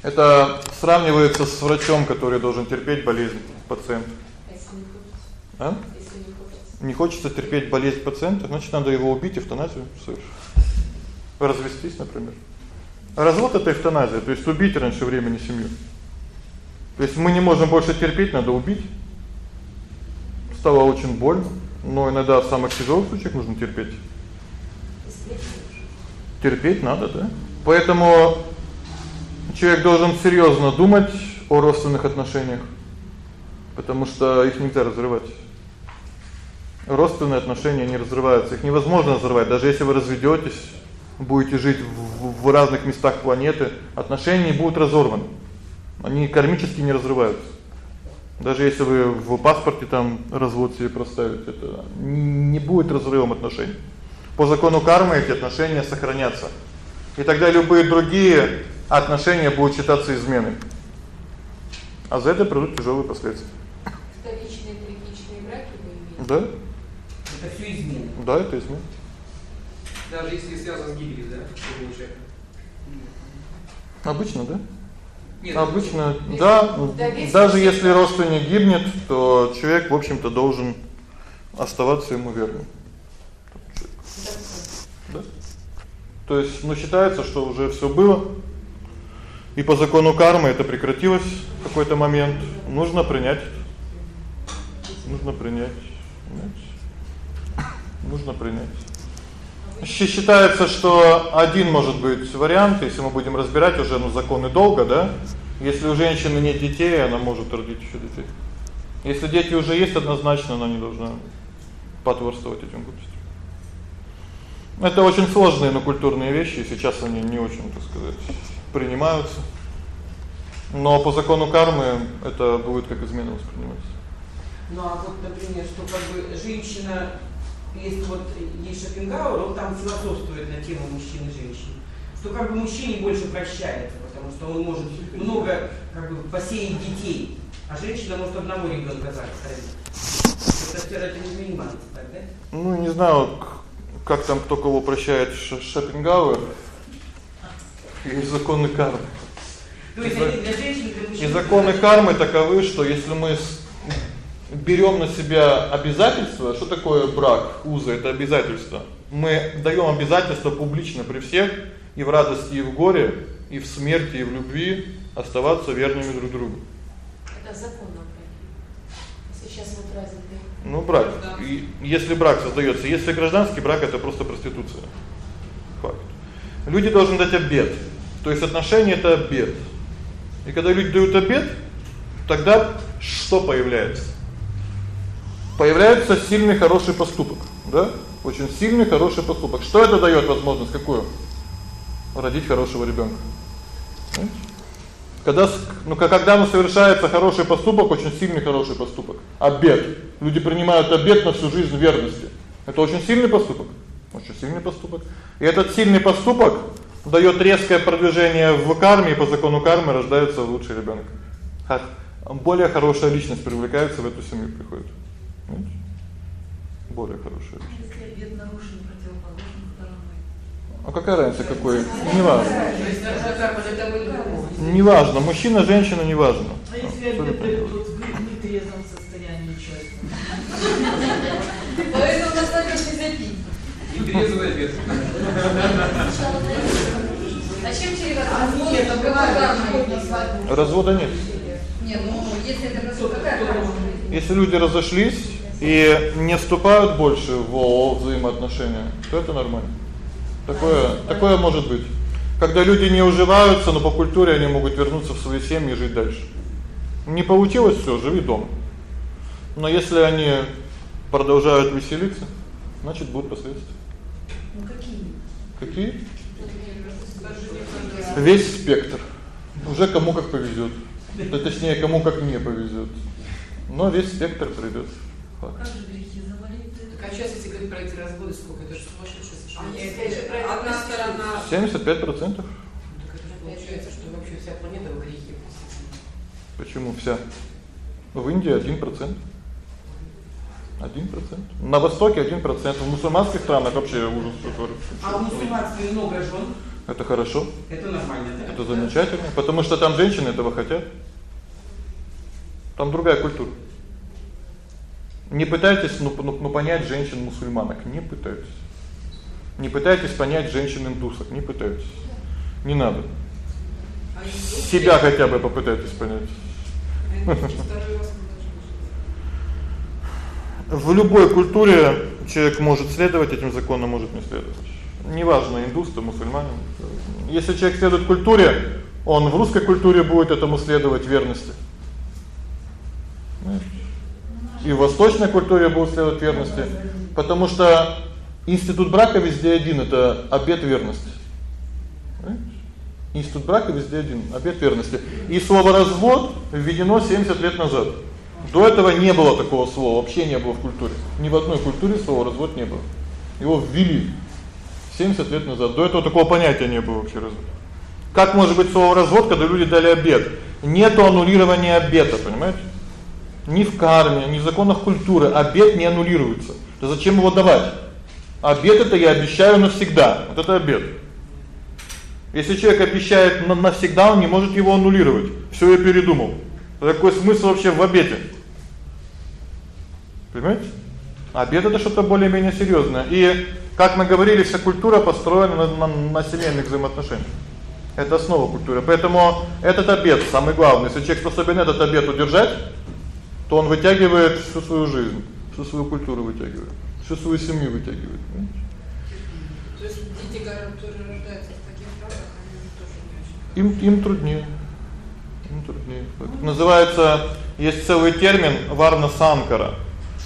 Speaker 1: Это сравнивается с врачом, который должен терпеть болезнь пациента.
Speaker 4: Если не хочется?
Speaker 1: А?
Speaker 4: Если не хочется?
Speaker 1: Не хочется терпеть болезнь пациента, значит, надо его убить, эвтаназию совершить. Развестись, например. Развод это эвтаназия, то есть убить раньше времени семью. То есть мы не можем больше терпеть, надо убить. Стало очень больно, но иногда в самых тяжелых случаях нужно терпеть. Терпеть надо, да? Поэтому человек должен серьёзно думать о родственных отношениях, потому что их нельзя разрывать. Родственные отношения не разрываются, их невозможно разорвать, даже если вы разведётесь, будете жить в, в разных местах планеты, отношения не будут разорваны. Они кармически не разрываются. Даже если вы в паспорте там развод себе проставите, это не будет разрывом отношений. По закону кармы эти отношения сохранятся. И тогда любые другие отношения будут считаться изменой. А за это придут тяжёлые последствия.
Speaker 4: Вторичные, третичные браки вы имеете?
Speaker 1: Да?
Speaker 3: Это все измена.
Speaker 1: Да, это измена.
Speaker 6: Даже если связан с гибелью, да, любого человека.
Speaker 1: Обычно, да?
Speaker 6: Нет,
Speaker 1: Обычно,
Speaker 6: если-
Speaker 1: да,
Speaker 4: доверие
Speaker 1: даже если родственник гибнет, то человек, в общем-то, должен оставаться ему верным. Да? То есть, ну считается, что уже всё было. И по закону кармы это прекратилось в какой-то момент. Нужно принять. Нужно принять. понимаете? Нужно принять. Щи- Считается, что один может быть вариант, если мы будем разбирать уже ну законы долга, да? Если у женщины нет детей, она может родить ещё детей. Если дети уже есть, однозначно она не должна потворствовать этим глупостям. Это очень сложные, но культурные вещи, и сейчас они не очень, так сказать, принимаются. Но по закону кармы это будет как измена восприниматься.
Speaker 3: Ну а вот, например, что как бы женщина, если вот есть Шопенгауэр, он там философствует на тему мужчин и женщин, что как бы мужчине больше прощается, потому что он может много как бы посеять детей, а женщина может одного ребенка родить. Это все это не понимается, так, да?
Speaker 1: Ну, не знаю, как там кто кого прощает Шопенгауэр. И законы кармы.
Speaker 3: То есть они для женщин, для мужчин.
Speaker 1: И законы кармы таковы, что если мы берём на себя обязательства, что такое брак, узы это обязательство. Мы даём обязательство публично при всех и в радости, и в горе, и в смерти, и в любви оставаться верными друг другу.
Speaker 4: Это закон нам Если сейчас вот развитый.
Speaker 1: Ну, брак. И если брак создаётся, если гражданский брак это просто проституция. Факт. Люди должны дать обет. То есть отношения это обет. И когда люди дают обет, тогда что появляется? Появляется сильный хороший поступок, да? Очень сильный хороший поступок. Что это даёт возможность какую? Родить хорошего ребёнка. Понимаете? Когда ну когда ну совершается хороший поступок, очень сильный хороший поступок. Обет. Люди принимают обет на всю жизнь верности. Это очень сильный поступок. Очень сильный поступок. И этот сильный поступок даёт резкое продвижение в карме, и по закону кармы рождается лучший ребёнок. Как более хорошая личность привлекается в эту семью приходит. Более хорошая. личность.
Speaker 2: Если обед нарушен.
Speaker 1: А какая разница какой? Неважно.
Speaker 5: То есть даже так вот это будет другого.
Speaker 1: Неважно, мужчина, женщина, неважно.
Speaker 8: А если
Speaker 1: неважно.
Speaker 8: вот в нетрезвом состоянии?
Speaker 7: Поэтому достаточно
Speaker 6: обед.
Speaker 7: А чем
Speaker 8: А
Speaker 7: развод?
Speaker 8: нет.
Speaker 1: Развода нет.
Speaker 7: Нет, ну если это развод, какая карма?
Speaker 1: Если люди разошлись и не вступают больше в взаимоотношения, то это нормально. Такое такое может быть. Когда люди не уживаются, но по культуре они могут вернуться в свои семьи и жить дальше. Не получилось всё, живи дома. Но если они продолжают веселиться, значит будут последствия.
Speaker 7: Ну какие?
Speaker 1: Какие? Весь спектр. Уже кому как повезёт. Да точнее, кому как не повезёт. Но весь спектр придёт.
Speaker 2: Как же грехи завалить?
Speaker 5: Так а сейчас, если говорить про эти разводы, сколько? Это же сумасшедшее А Одна сторона.
Speaker 1: 75%.
Speaker 5: Так это же получается, что вообще вся планета в грехе.
Speaker 1: Почему вся? В Индии 1%. 1%. На востоке 1%. В мусульманских странах вообще ужас творится.
Speaker 3: А у мусульманских много жен,
Speaker 1: Это хорошо.
Speaker 3: это нормально, да?
Speaker 1: Это замечательно, потому что там женщины этого хотят. Там другая культура. Не пытайтесь ну, ну, ну понять женщин-мусульманок, не пытайтесь. Не пытайтесь понять женщин-индусок, не пытайтесь. Не надо. Себя хотя бы попытайтесь понять. В любой культуре человек может следовать этим законам, может не следовать. Неважно, индус ты, мусульманин. Если человек следует культуре, он в русской культуре будет этому следовать верности. И в восточной культуре будет следовать верности, потому что институт брака везде один это обет верности. Институт брака везде один обет верности. И слово развод введено 70 лет назад. До этого не было такого слова, вообще не было в культуре. Ни в одной культуре слова развод не было. Его ввели 70 лет назад. До этого такого понятия не было вообще развод. Как может быть слово развод, когда люди дали обет? Нету аннулирования обета, понимаете? ни в карме, ни в законах культуры обет не аннулируется. То зачем его давать? Обет это я обещаю навсегда. Вот это обет. Если человек обещает навсегда, он не может его аннулировать. Всё я передумал. Какой смысл вообще в обете? Понимаете? Обет это что-то более-менее серьёзное. И как мы говорили, вся культура построена на, на, на семейных взаимоотношениях. Это основа культуры. Поэтому этот обет самый главный. Если человек способен этот обет удержать, то он вытягивает всю свою жизнь, всю свою культуру вытягивает, всю свою семью вытягивает, понимаете?
Speaker 5: То есть дети, которые рождаются в таких браках, они тоже
Speaker 1: не очень. Им им труднее. Им труднее. Называется есть целый термин варна санкара.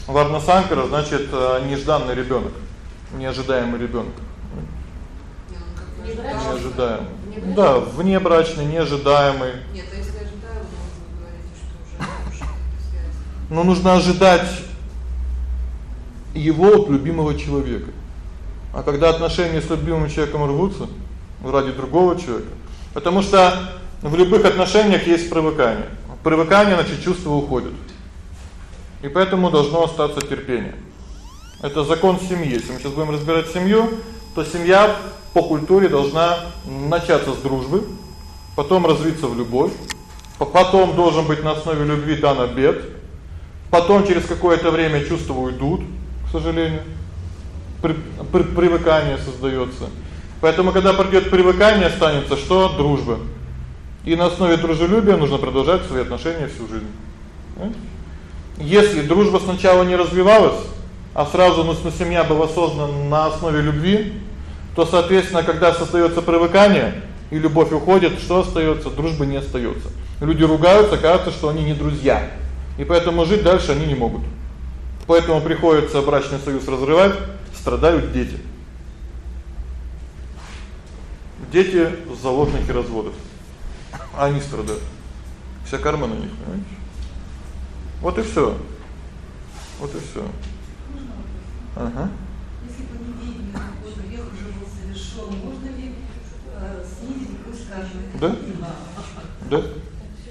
Speaker 1: Варна санкара значит э, нежданный ребёнок, неожидаемый ребёнок. Неожидаемый. Да, внебрачный, неожидаемый.
Speaker 5: Нет, а если ожидаемый, вы говорите, что уже.
Speaker 1: Но нужно ожидать его от любимого человека. А когда отношения с любимым человеком рвутся ради другого человека, потому что в любых отношениях есть привыкание. Привыкание, значит, чувства уходят. И поэтому должно остаться терпение. Это закон семьи. Если мы сейчас будем разбирать семью, то семья по культуре должна начаться с дружбы, потом развиться в любовь, потом должен быть на основе любви дан обет, потом через какое-то время чувства уйдут, к сожалению. При, при, привыкание создаётся. Поэтому когда пройдёт привыкание, останется что? Дружба. И на основе дружелюбия нужно продолжать свои отношения всю жизнь. Понимаете? Если дружба сначала не развивалась, а сразу ну, семья была создана на основе любви, то, соответственно, когда создаётся привыкание и любовь уходит, что остаётся? Дружбы не остаётся. Люди ругаются, кажется, что они не друзья. И поэтому жить дальше они не могут. Поэтому приходится брачный союз разрывать, страдают дети. Дети заложники разводов. Они страдают. Вся карма на них, понимаете? Вот и всё. Вот и всё. Ага.
Speaker 2: Если по неведению какой грех уже был совершён, можно ли э, снизить высказывание?
Speaker 1: Да? Да.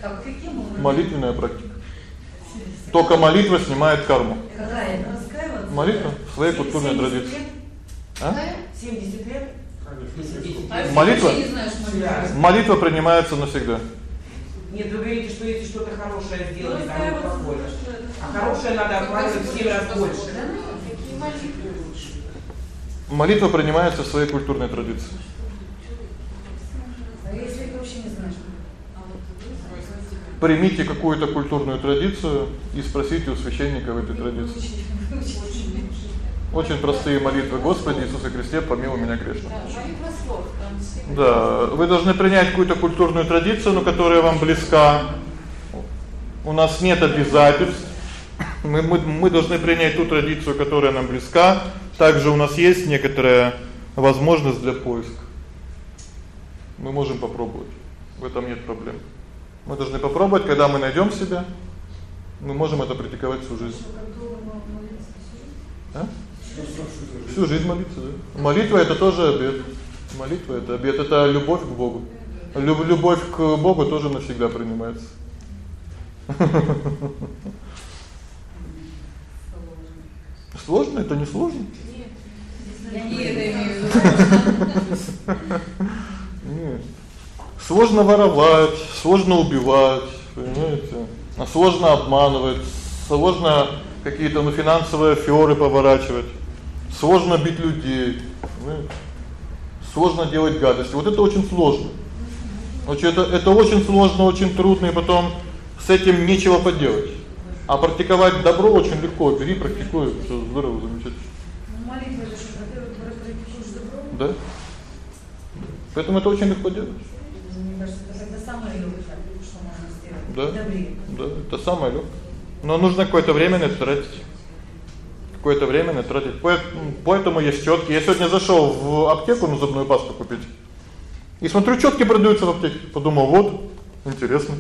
Speaker 2: Как каким образом?
Speaker 1: Молитвенная практика. Только молитва снимает карму.
Speaker 2: Какая? Раскаиваться?
Speaker 1: Молитва в своей культурной
Speaker 3: 70
Speaker 1: традиции. А?
Speaker 3: 70 лет?
Speaker 1: Молитва? Молитва принимается навсегда.
Speaker 3: Нет, вы говорите, что если что-то хорошее
Speaker 2: Ну,
Speaker 3: сделали, там
Speaker 2: раскаиваться,
Speaker 3: плохое.
Speaker 2: это
Speaker 3: А хорошее надо отваливать в 7 раз больше.
Speaker 5: Какие молитвы лучше?
Speaker 1: Молитва принимается в своей культурной традиции.
Speaker 7: А если ты вообще не знаешь?
Speaker 2: А вот вы
Speaker 1: Примите какую-то культурную традицию и спросите у священника в этой традиции. Очень простые молитвы: Господи Иисусе Христе, помилуй меня грешного.
Speaker 4: Да,
Speaker 1: вы должны принять какую-то культурную традицию, но которая вам близка. У нас нет обязательств. Мы мы мы должны принять ту традицию, которая нам близка. Также у нас есть некоторая возможность для поиска. Мы можем попробовать. В этом нет проблем. Мы должны попробовать, когда мы найдём себя, мы можем это практиковать всю жизнь. А? Всю жизнь молиться, да? Молитва это тоже обет. Молитва это обет, это любовь к Богу. Люб любовь к Богу тоже навсегда принимается. Сложно это не сложно?
Speaker 7: Я не это имею в виду.
Speaker 1: Нет. Сложно воровать, сложно убивать, понимаете? А сложно обманывать, сложно какие-то ну финансовые аферы поворачивать. Сложно бить людей, понимаете? Сложно делать гадости. Вот это очень сложно. Очень это это очень сложно, очень трудно, и потом с этим нечего поделать. А практиковать добро очень легко. Бери, практикуй, всё здорово, замечательно.
Speaker 7: Ну, молитва это что, во-первых, практикуешь добро?
Speaker 1: Да? Поэтому это очень легко делать.
Speaker 7: Мне кажется, это, это самое легкое, что можно сделать.
Speaker 1: Да.
Speaker 7: Добрее.
Speaker 1: Да, это самое лёгкое. Но нужно какое-то время на это тратить. Какое-то время на это тратить. Поэтому есть чётки. Я сегодня зашёл в аптеку на зубную пасту купить. И смотрю, чётки продаются в аптеке. Подумал, вот, интересно.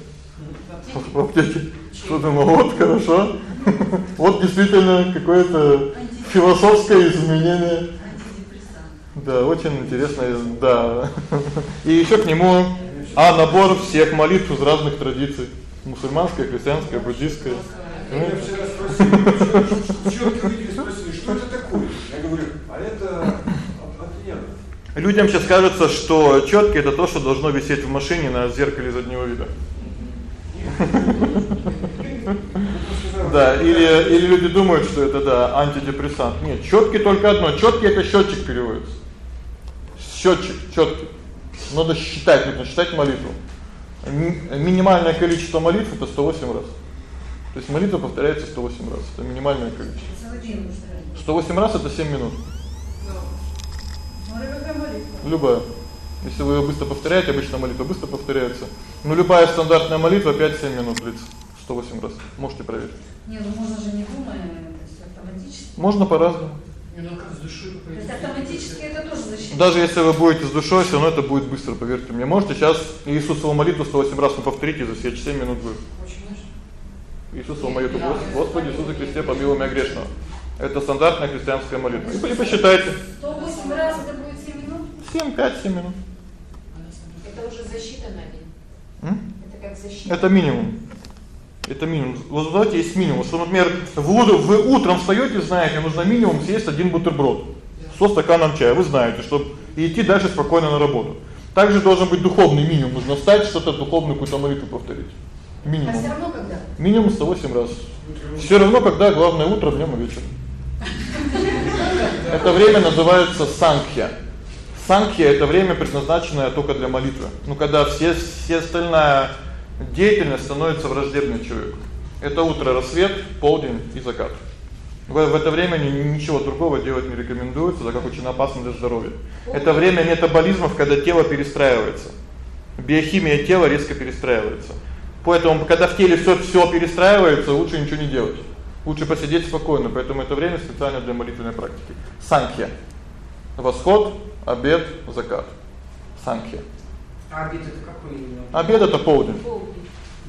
Speaker 1: В аптеке. Что думаю, вот хорошо. Вот действительно какое-то философское изменение. Да, очень интересно, да. И ещё к нему а набор всех молитв из разных традиций: мусульманская, христианская, буддийская.
Speaker 9: Меня вчера спросили, что это такое? Я говорю, а это.
Speaker 1: Людям сейчас кажется, что чётки это то, что должно висеть в машине на зеркале заднего вида. Да, или или люди думают, что это да, антидепрессант. Нет, чётки только одно. Чётки это счётчик переводится. Счётчик, чётки. Надо считать, нужно считать молитву. Минимальное количество молитв это 108 раз. То есть молитва повторяется 108 раз. Это минимальное количество. 108 раз это 7 минут. Любая. Если вы её быстро повторяете, обычно молитва быстро повторяется. Но любая стандартная молитва 5-7 минут длится. 108 раз. Можете проверить.
Speaker 7: Не, ну можно же не думая, то есть автоматически.
Speaker 1: Можно по-разному.
Speaker 8: Ну
Speaker 7: То есть автоматически это тоже защита.
Speaker 1: Даже если вы будете с душой, всё равно это будет быстро, поверьте мне. Можете сейчас Иисусову молитву 108 раз повторите, за 7 минут будет. Иисусову молитву. Господи Иисусе Христе, помилуй меня грешного. Это стандартная христианская молитва. И посчитайте.
Speaker 7: 108 раз это будет 7 минут?
Speaker 1: 7 5-7 минут.
Speaker 4: Это уже защита на день.
Speaker 1: М?
Speaker 4: Это как защита.
Speaker 1: Это минимум. Это минимум. Вот знаете, есть минимум, что, например, вы вы утром встаёте, знаете, нужно минимум съесть один бутерброд со стаканом чая. Вы знаете, чтобы идти дальше спокойно на работу. Также должен быть духовный минимум. Нужно встать, что-то духовную какую-то молитву повторить. Минимум.
Speaker 7: А всё равно когда?
Speaker 1: Минимум 108 раз. Всё равно когда, главное утро, днём и вечером. Это время называется санкхья. Санкхья это время, предназначенное только для молитвы. Ну когда все все остальная деятельность становится враждебной человеку. Это утро, рассвет, полдень и закат. В, это время ничего другого делать не рекомендуется, так как очень опасно для здоровья. Это время метаболизмов, когда тело перестраивается. Биохимия тела резко перестраивается. Поэтому когда в теле всё всё перестраивается, лучше ничего не делать. Лучше посидеть спокойно, поэтому это время специально для молитвенной практики. Санкхья. Восход, обед, закат. Санкхья.
Speaker 3: А обед это какой именно?
Speaker 1: Обед это полдень.
Speaker 4: Полдень.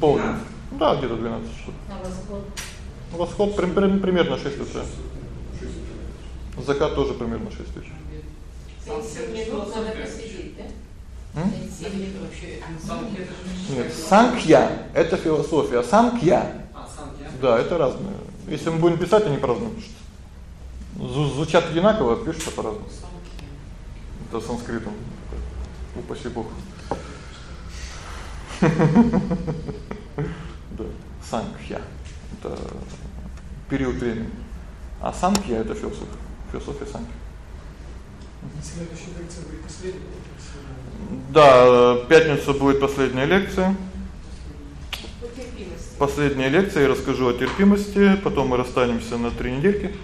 Speaker 1: Полдень. Да, где-то 12 часов.
Speaker 7: На восход.
Speaker 1: Восход при, при, примерно 6 утра. Закат тоже примерно 6 вечера.
Speaker 4: 7 минут надо посидеть, да?
Speaker 1: М?
Speaker 4: 7 минут вообще.
Speaker 1: Нет, санкья это философия, а санкья.
Speaker 6: А, санкья?
Speaker 1: Да, это разное. Если мы будем писать, они по-разному пишут. Зв звучат одинаково, пишутся по-разному. Это санскритом. Упаси Бог. Да, санкхья. Это период времени. А санкхья это философия. Философия санкхья.
Speaker 9: Следующая лекция будет последняя.
Speaker 1: Да, пятница будет последняя лекция.
Speaker 4: По терпимости.
Speaker 1: Последняя лекция я расскажу о терпимости, потом мы расстанемся на 3 недельки.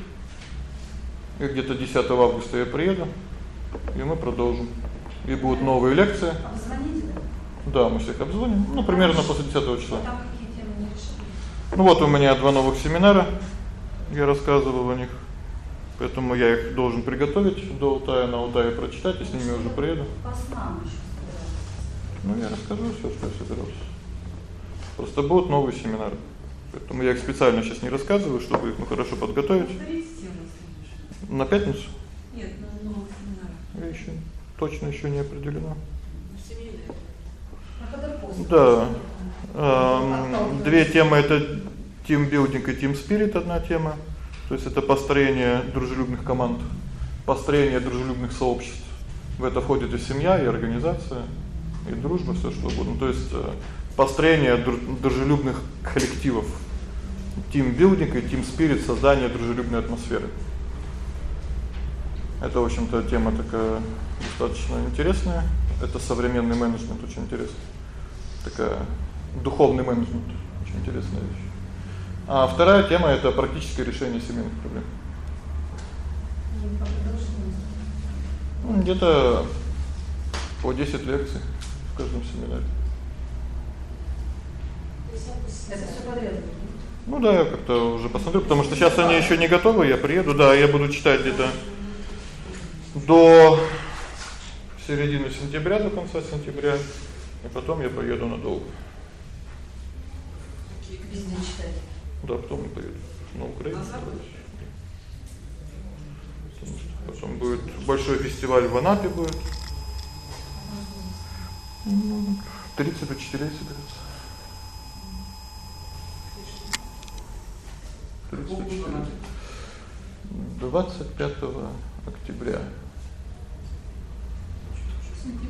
Speaker 1: И где-то 10 августа я приеду, и мы продолжим. И будут новые лекции.
Speaker 7: А да?
Speaker 1: Мы всех обзвоним. Ну, примерно после 10 числа.
Speaker 7: А там какие темы не решили?
Speaker 1: Ну вот у меня два новых семинара. Я рассказывал о них. Поэтому я их должен приготовить до Алтая, на Алтае прочитать, и с ними уже приеду. Ну я расскажу всё, что я собирался. Просто будут новые семинары. Поэтому я их специально сейчас не рассказываю, чтобы их ну хорошо подготовить.
Speaker 2: Следующую.
Speaker 1: На пятницу
Speaker 2: Нет, на новых семинарах.
Speaker 1: я ещё точно ещё не определено.
Speaker 4: Семейная.
Speaker 7: А когда после?
Speaker 1: Да. Эм, две темы это тимбилдинг и team spirit одна тема. То есть это построение дружелюбных команд, построение дружелюбных сообществ. В это входит и семья, и организация, и дружба, всё что угодно. То есть э, построение дружелюбных коллективов. Тимбилдинг и team spirit создание дружелюбной атмосферы. Это, в общем-то, тема такая достаточно интересная. Это современный менеджмент очень интересный. Такая духовный менеджмент очень интересная вещь. А вторая тема это практическое решение семейных проблем.
Speaker 7: Ну,
Speaker 1: где-то по 10 лекций в каждом семинаре.
Speaker 7: Это всё подряд.
Speaker 1: Ну да, я как-то уже посмотрю, потому что сейчас они ещё не готовы, я приеду, да, я буду читать где-то до середины сентября, до конца сентября, и потом я поеду надолго.
Speaker 7: Везде читать.
Speaker 1: Да, потом я поеду на Украину.
Speaker 5: На Запад?
Speaker 1: Потому что потом будет большой фестиваль в Анапе будет. Ну, 30 до 4 соберется. 24. 25 октября.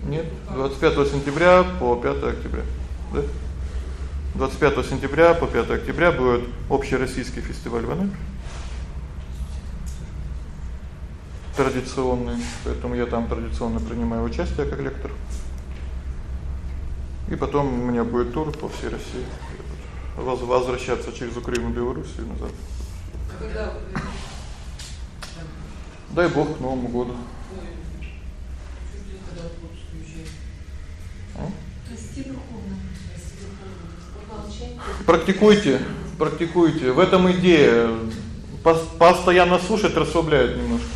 Speaker 1: Нет, 25 сентября по 5 октября. Да? 25 сентября по 5 октября будет общероссийский фестиваль в Анапе. Традиционный, поэтому я там традиционно принимаю участие как лектор. И потом у меня будет тур по всей России. Возвращаться через Украину, Беларусь и назад.
Speaker 5: А когда вы
Speaker 1: Дай Бог к Новому году. А?
Speaker 7: Прости духовно.
Speaker 1: Практикуйте, практикуйте. В этом идея. Постоянно слушать расслабляет немножко.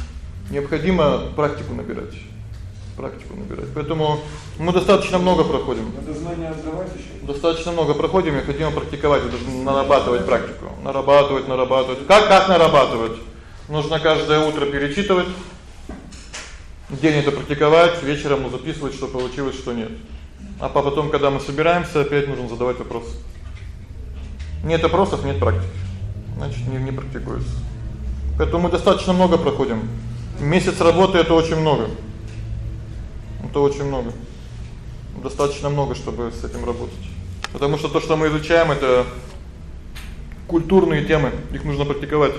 Speaker 1: Необходимо практику набирать. Практику набирать. Поэтому мы достаточно много проходим.
Speaker 9: Надо знания отдавать ещё.
Speaker 1: Достаточно много проходим, необходимо практиковать, нарабатывать практику. Нарабатывать, нарабатывать. Как как нарабатывать? Нужно каждое утро перечитывать. День это практиковать, вечером записывать, что получилось, что нет. А потом, когда мы собираемся, опять нужно задавать вопросы. Нет вопросов, нет практики. Значит, не не практикуется. Поэтому мы достаточно много проходим. Месяц работы это очень много. Это очень много. Достаточно много, чтобы с этим работать. Потому что то, что мы изучаем это культурные темы, их нужно практиковать.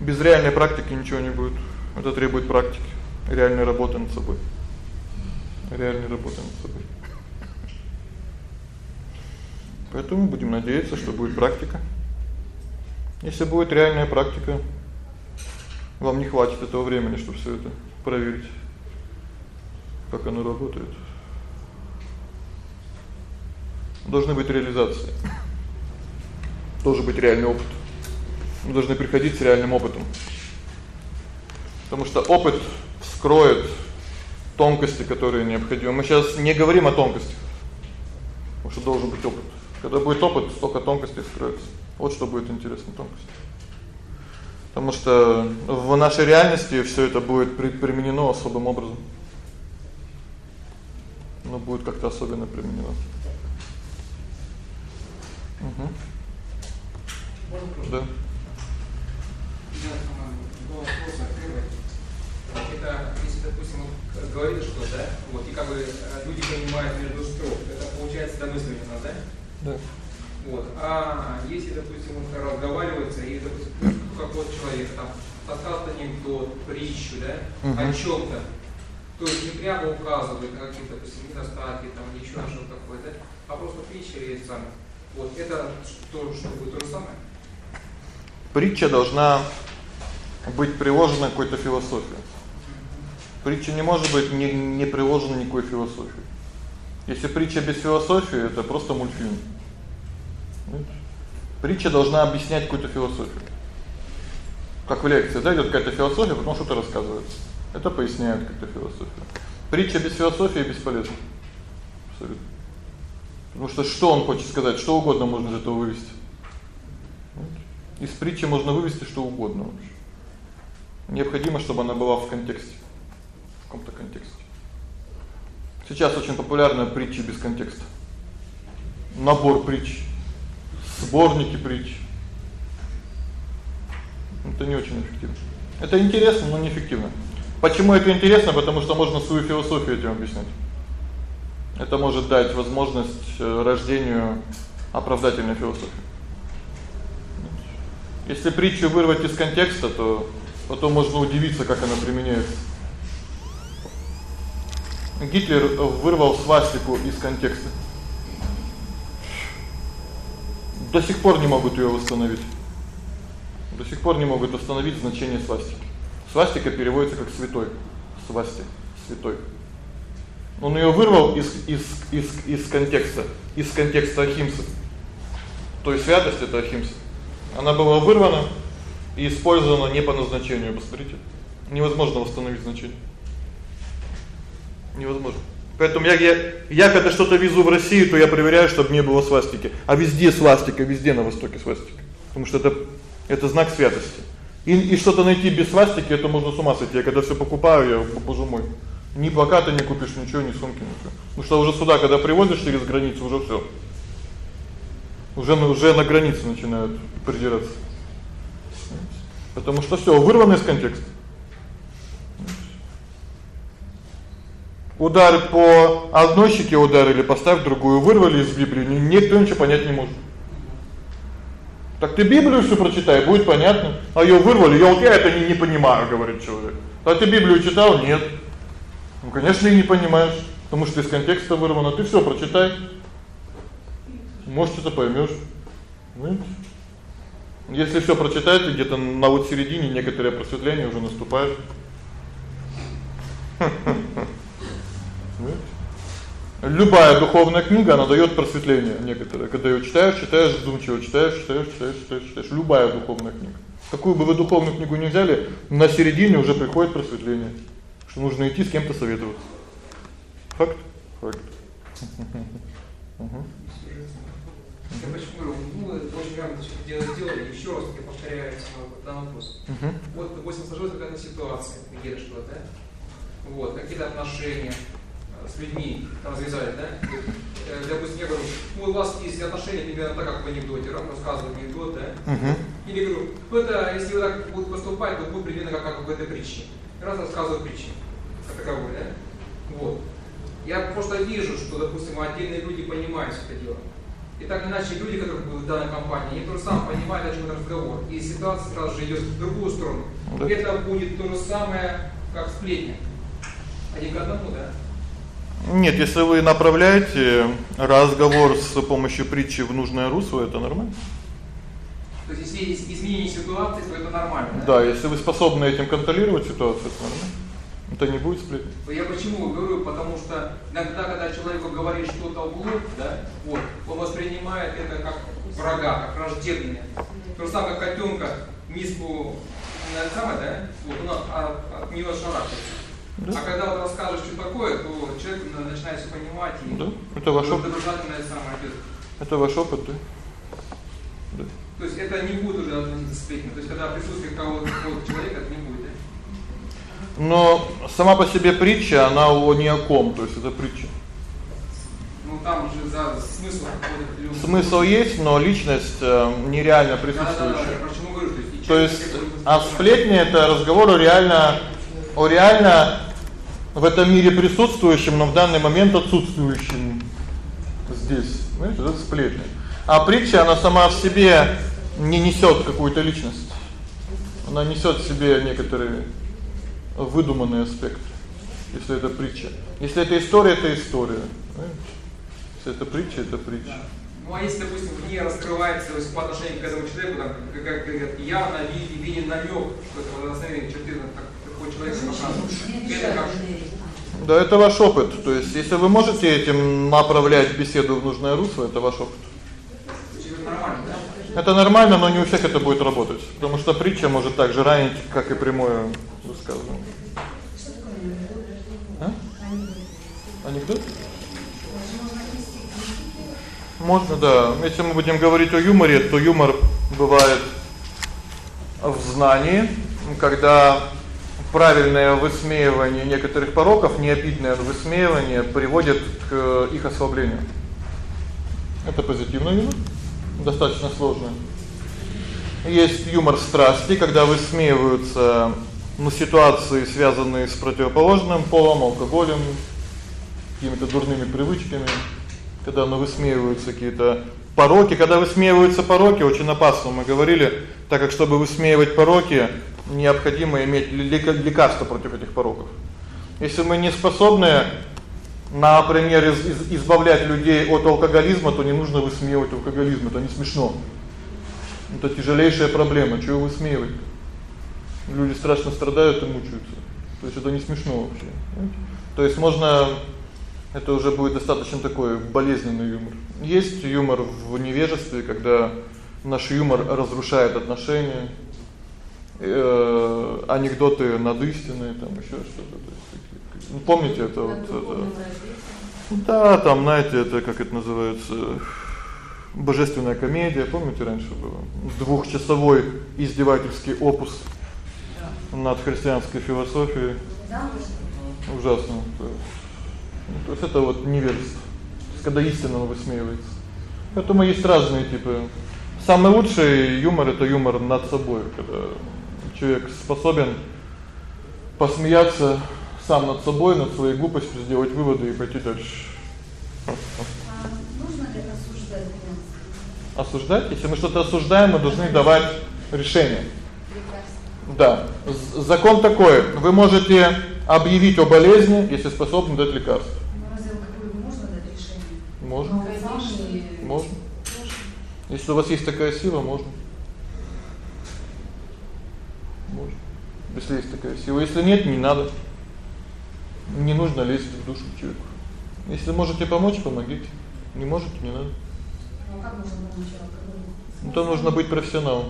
Speaker 1: Без реальной практики ничего не будет. Это требует практики, реальной работы над собой. Реальной работы над собой. Поэтому будем надеяться, что будет практика. Если будет реальная практика, вам не хватит этого времени, чтобы всё это проверить. Как оно работает. Должны быть реализации. Должен быть реальный опыт. Мы должны приходить с реальным опытом. Потому что опыт вскроет тонкости, которые необходимы. Мы сейчас не говорим о тонкостях. Потому что должен быть опыт. Когда будет опыт, столько тонкостей вскроется. Вот что будет интересно тонкости. Потому что в нашей реальности всё это будет применено особым образом. Но будет как-то особенно применено. Угу. Да.
Speaker 10: Это, если, допустим, вот говорили что, да, вот, и как бы люди понимают между строк, это получается домысленно, да?
Speaker 1: Да.
Speaker 10: Вот. А если, допустим, вот разговаривается, и, допустим, какой-то человек там рассказывает анекдот, притчу, да,
Speaker 1: угу.
Speaker 10: о чем-то, то есть не прямо указывает на какие-то, допустим, недостатки, там, еще на что-то такое, да, а просто притча есть сам. Вот, это то, что будет то же самое?
Speaker 1: Притча должна быть приложена к какой-то философии. Притча не может быть не не приложена никакой философии. Если притча без философии это просто мультфильм. Притча должна объяснять какую-то философию. Как в лекции, да, идёт какая-то философия, потом что-то рассказывается. Это поясняет какую-то философию. Притча без философии бесполезна. Абсолютно. Потому что что он хочет сказать? Что угодно можно из этого вывести. Из притчи можно вывести что угодно вообще. Необходимо, чтобы она была в контексте. В каком-то контексте. Сейчас очень популярны притчи без контекста. Набор притч, сборники притч. Это не очень эффективно. Это интересно, но неэффективно. Почему это интересно? Потому что можно свою философию этим объяснять. Это может дать возможность э, рождению оправдательной философии. Если притчу вырвать из контекста, то потом можно удивиться, как она применяется. Гитлер вырвал свастику из контекста. До сих пор не могут её восстановить. До сих пор не могут восстановить значение свастики. Свастика переводится как святой. Свасти святой. Он её вырвал из из из из контекста, из контекста ахимсы. То есть святость это ахимса. Она была вырвана и использована не по назначению, посмотрите. Невозможно восстановить значение. Невозможно. Поэтому я я я когда что-то везу в Россию, то я проверяю, чтобы не было свастики. А везде свастика, везде на востоке свастика. Потому что это это знак святости. И и что-то найти без свастики это можно с ума сойти. Я когда всё покупаю, я, боже мой, ни плаката не купишь, ничего, ни сумки, ничего. Потому что уже сюда, когда привозишь через границу, уже всё. Уже уже на границе начинают придираться. Потому что всё вырвано из контекста. Удар по одной щеке ударили, поставь другую, вырвали из Библии, никто ничего понять не может. Так ты Библию всю прочитай, будет понятно. А её вырвали, я вот я это не, не понимаю, говорит человек. А ты Библию читал? Нет. Ну, конечно, и не понимаешь, потому что из контекста вырвано. Ты всё прочитай. Может, что-то поймёшь. Понимаете? Если всё прочитать, где-то на вот середине некоторое просветление уже наступает. Любая духовная книга, она даёт просветление некоторое. Когда её читаешь, читаешь вдумчиво, читаешь, читаешь, читаешь, читаешь, читаешь. Любая духовная книга. Какую бы вы духовную книгу ни взяли, на середине уже приходит просветление, что нужно идти с кем-то советоваться. Факт? Факт.
Speaker 10: Угу. Я почему говорю, ну, это очень грамотно дело сделали, еще раз я повторяю данный вопрос.
Speaker 1: Угу.
Speaker 10: Вот, допустим, сложилась какая-то ситуация, где-то что-то, да? Вот, какие-то отношения, с людьми развязать, да? Э, допустим, я говорю, ну, у вас есть отношения примерно так, как в анекдоте, рассказывают анекдот, да?
Speaker 1: Угу.
Speaker 10: Или говорю, ну это, если вы так будете поступать, то будет примерно как, как в этой притче. И раз рассказываю притчи, как таковой, да? Вот. Я просто вижу, что, допустим, отдельные люди понимают все это дело. И так иначе люди, которые были в данной компании, они тоже сам понимают, о чем разговор. И ситуация сразу же идет в другую сторону. Да. Это будет то же самое, как сплетня. Один к одному, да?
Speaker 1: Нет, если вы направляете разговор с помощью притчи в нужное русло, это нормально.
Speaker 10: То есть если есть изменение ситуации, то это нормально, да?
Speaker 1: Да, если вы способны этим контролировать ситуацию, это нормально. Это не будет сплетни.
Speaker 10: Я почему говорю? Потому что иногда, когда человеку говорит что-то в лоб, да, вот, он воспринимает это как врага, как враждебное. То же самое, как котенка миску, самое, да, вот, он от, от нее шарахается. Да. А когда вот расскажешь, что такое, то человек начинает все понимать и
Speaker 1: Да. Это ваш опыт. Это ваш опыт, да?
Speaker 10: Да. То есть это не будет уже сплетни. То есть когда присутствие кого-то человека, это не будет, да?
Speaker 1: Но сама по себе притча, она о ни о ком, то есть это притча.
Speaker 10: Ну там уже за смысл какой-то
Speaker 1: Смысл есть, но личность э, нереально присутствующая. Да, да, да,
Speaker 10: я говорю,
Speaker 1: то есть, то есть а сплетни это разговор реально о реально в этом мире присутствующем, но в данный момент отсутствующем здесь. Знаете, это сплетня. А притча она сама в себе не несёт какую-то личность. Она несёт в себе некоторые выдуманный аспект. Если это притча. Если это история, это история. Понимаете? Если это притча, это притча.
Speaker 10: Ну а если, допустим, в ней раскрывается то есть, по отношению к этому человеку, там, как говорят, явно виден, намёк, что это основные черты такой человек показывает. Это как
Speaker 1: да, это ваш опыт. То есть, если вы можете этим направлять беседу в нужное русло, это ваш опыт. Это нормально, но не у всех это будет работать, потому что притча может так же ранить, как и прямое высказывание. А? Анекдот? Можно, да. Если мы будем говорить о юморе, то юмор бывает в знании, когда правильное высмеивание некоторых пороков, необидное высмеивание приводит к их ослаблению. Это позитивный юмор, достаточно сложный. Есть юмор страсти, когда высмеиваются ну ситуации, связанные с противоположным полом, алкоголем, какими-то дурными привычками, когда ну высмеиваются какие-то пороки, когда высмеиваются пороки, очень опасно, мы говорили, так как чтобы высмеивать пороки, необходимо иметь лекарство против этих пороков. Если мы не способны, например, из, из, избавлять людей от алкоголизма, то не нужно высмеивать алкоголизм, это не смешно. Это тяжелейшая проблема, вы высмеивать? Люди страшно страдают и мучаются. То есть это не смешно вообще? То есть можно это уже будет достаточно такой болезненный юмор. Есть юмор в невежестве, когда наш юмор разрушает отношения, э анекдоты над истиной, там ещё что-то, то есть. Ну помните это вот это Да, там, знаете, это как это называется, божественная комедия, помните, раньше было? Двухчасовой издевательский опус над христианской философией. Ужасно. То есть это вот невежество. Когда истина высмеивается. Поэтому есть разные типы. Самый лучший юмор это юмор над собой, когда человек способен посмеяться сам над собой, над своей глупостью, сделать выводы и пойти дальше.
Speaker 7: А нужно ли осуждать?
Speaker 1: Осуждать? Если мы что-то осуждаем, мы должны давать решение. Да. Закон такой: вы можете объявить о болезни, если способны дать лекарство.
Speaker 7: Ну, разве какое можно дать решение?
Speaker 1: Можно. Можно. Если у вас есть такая сила, можно. Можно. Если есть такая сила, если нет, не надо. Не нужно лезть в душу человеку. Если можете помочь, помогите. Не можете не надо.
Speaker 7: Ну как можно помочь алкоголику?
Speaker 1: Ну то нужно быть профессионалом.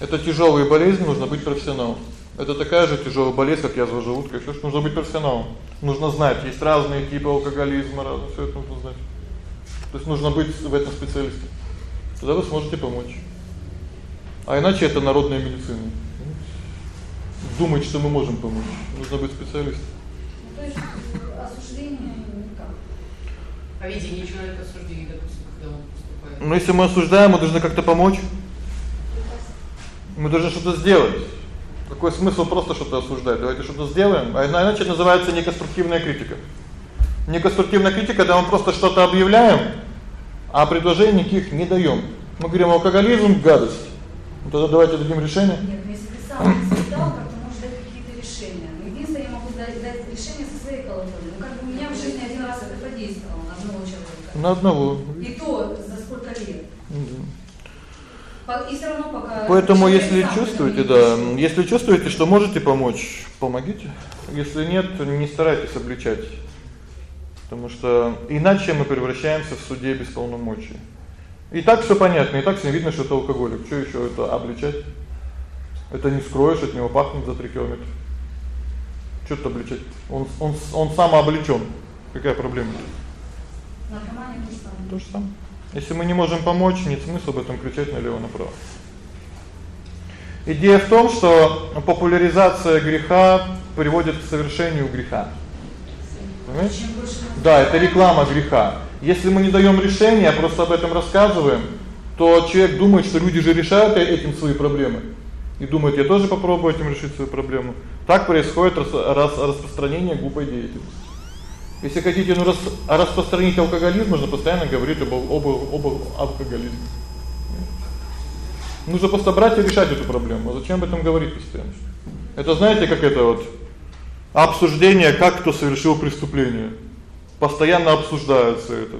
Speaker 1: Это тяжёлые болезни, нужно быть профессионалом. Это такая же тяжёлая болезнь, как язва желудка, всё, что нужно быть профессионалом. Нужно знать, есть разные типы алкоголизма, разные, всё это нужно знать. То есть нужно быть в этом специалистом. Тогда вы сможете помочь. А иначе это народная медицина. Думать, что мы можем помочь. Нужно быть специалистом.
Speaker 7: Ну, то есть э, осуждение никак.
Speaker 4: А видение человека осуждение, допустим, когда он поступает.
Speaker 1: Но если мы осуждаем, мы должны как-то помочь. Мы должны что-то сделать. Какой смысл просто что-то осуждать? Давайте что-то сделаем. А иначе это называется неконструктивная критика. Неконструктивная критика, когда мы просто что-то объявляем, а предложений никаких не даём. Мы говорим, алкоголизм гадость. Ну тогда давайте дадим решение.
Speaker 7: Нет, ну если ты сам не испытал, как ты можешь дать какие-то решения? Ну, единственное, я могу дать, дать решение со своей колокольни. Ну, как бы у меня в жизни один раз это подействовало на одного человека.
Speaker 1: На одного.
Speaker 7: И то за сколько лет. По- И всё равно пока
Speaker 1: Поэтому если чувствуете, да, если чувствуете, что можете помочь, помогите. Если нет, не старайтесь обличать. Потому что иначе мы превращаемся в суде без полномочий. И так всё понятно, и так всем видно, что это алкоголик. Что ещё это обличать? Это не скроешь, от него пахнет за 3 километра. Что тут обличать? Он он он самообличён. Какая проблема?
Speaker 7: Наркомания то же самое.
Speaker 1: То же самое. Если мы не можем помочь, нет смысла об этом кричать налево направо. Идея в том, что популяризация греха приводит к совершению греха. Понимаете? Да, это реклама греха. Если мы не даём решения, а просто об этом рассказываем, то человек думает, что люди же решают э- этим свои проблемы. И думает, я тоже попробую этим решить свою проблему. Так происходит рас, рас- распространение глупой деятельности. Если хотите ну, рас, распространить алкоголизм, нужно постоянно говорить об об, об алкоголизме. Нужно просто брать и решать эту проблему. А зачем об этом говорить постоянно? Это знаете, как это вот обсуждение, как кто совершил преступление. Постоянно обсуждается это.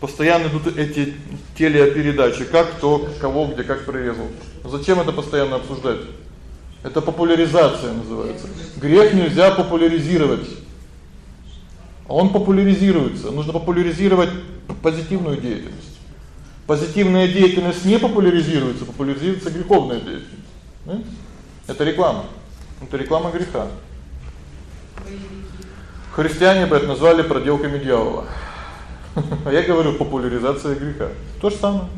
Speaker 1: Постоянно идут эти телепередачи, как кто кого где как прирезал. Зачем это постоянно обсуждать? Это популяризация называется. Грех нельзя популяризировать. А он популяризируется. Нужно популяризировать позитивную деятельность. Позитивная деятельность не популяризируется, популяризируется греховная деятельность. Понимаете? Это реклама. Это реклама греха. Христиане бы это назвали проделками дьявола. А я говорю популяризация греха. То же самое.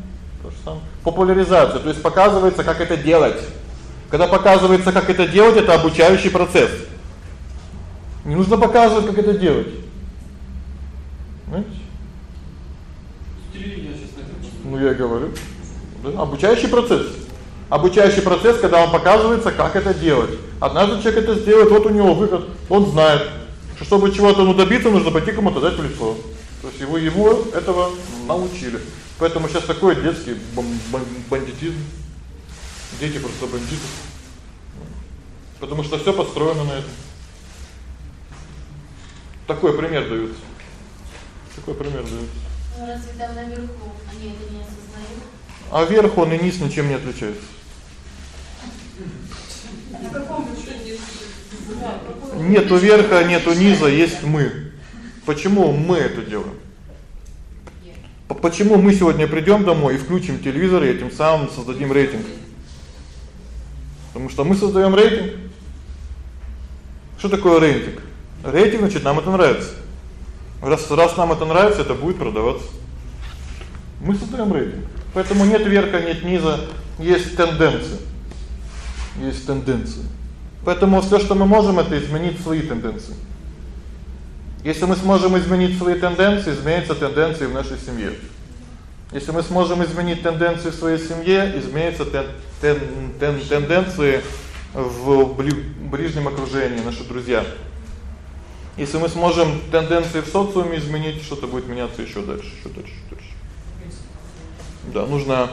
Speaker 1: То же самое. Популяризация, то есть показывается, как это делать. Когда показывается, как это делать, это обучающий процесс. Не нужно показывать, как это делать.
Speaker 9: Накручено.
Speaker 1: Ну я говорю. Да, обучающий процесс. Обучающий процесс, когда он показывается, как это делать. Однажды человек это сделает, вот у него выход. Он знает, что чтобы чего-то ну добиться, нужно пойти кому-то дать в лицо. То есть его его этого научили. Поэтому сейчас такой детский бандитизм. Дети просто бандиты. Потому что всё построено на этом. Такой пример дают. Такой пример дают.
Speaker 11: Ну, разве там наверху они это не осознают?
Speaker 1: А верх он и низ ничем не отличается.
Speaker 7: На каком
Speaker 1: Нету верха, нету низа, есть мы. Почему мы это делаем? Почему мы сегодня придём домой и включим телевизор и этим самым создадим рейтинг? Потому что мы создаём рейтинг. Что такое рейтинг? Рейтинг значит, нам это нравится. Раз раз нам это нравится, это будет продаваться. Мы создаём рейтинг. Поэтому нет верха, нет низа, есть тенденции. Есть тенденции. Поэтому всё, что мы можем это изменить свои тенденции. Если мы сможем изменить свои тенденции, изменятся тенденции в нашей семье. Если мы сможем изменить тенденции в своей семье, изменятся тен, тен, тен, тенденции в ближнем окружении, наши друзья. Если мы сможем тенденции в социуме изменить, что-то будет меняться ещё дальше, ещё дальше, дальше. Да, нужно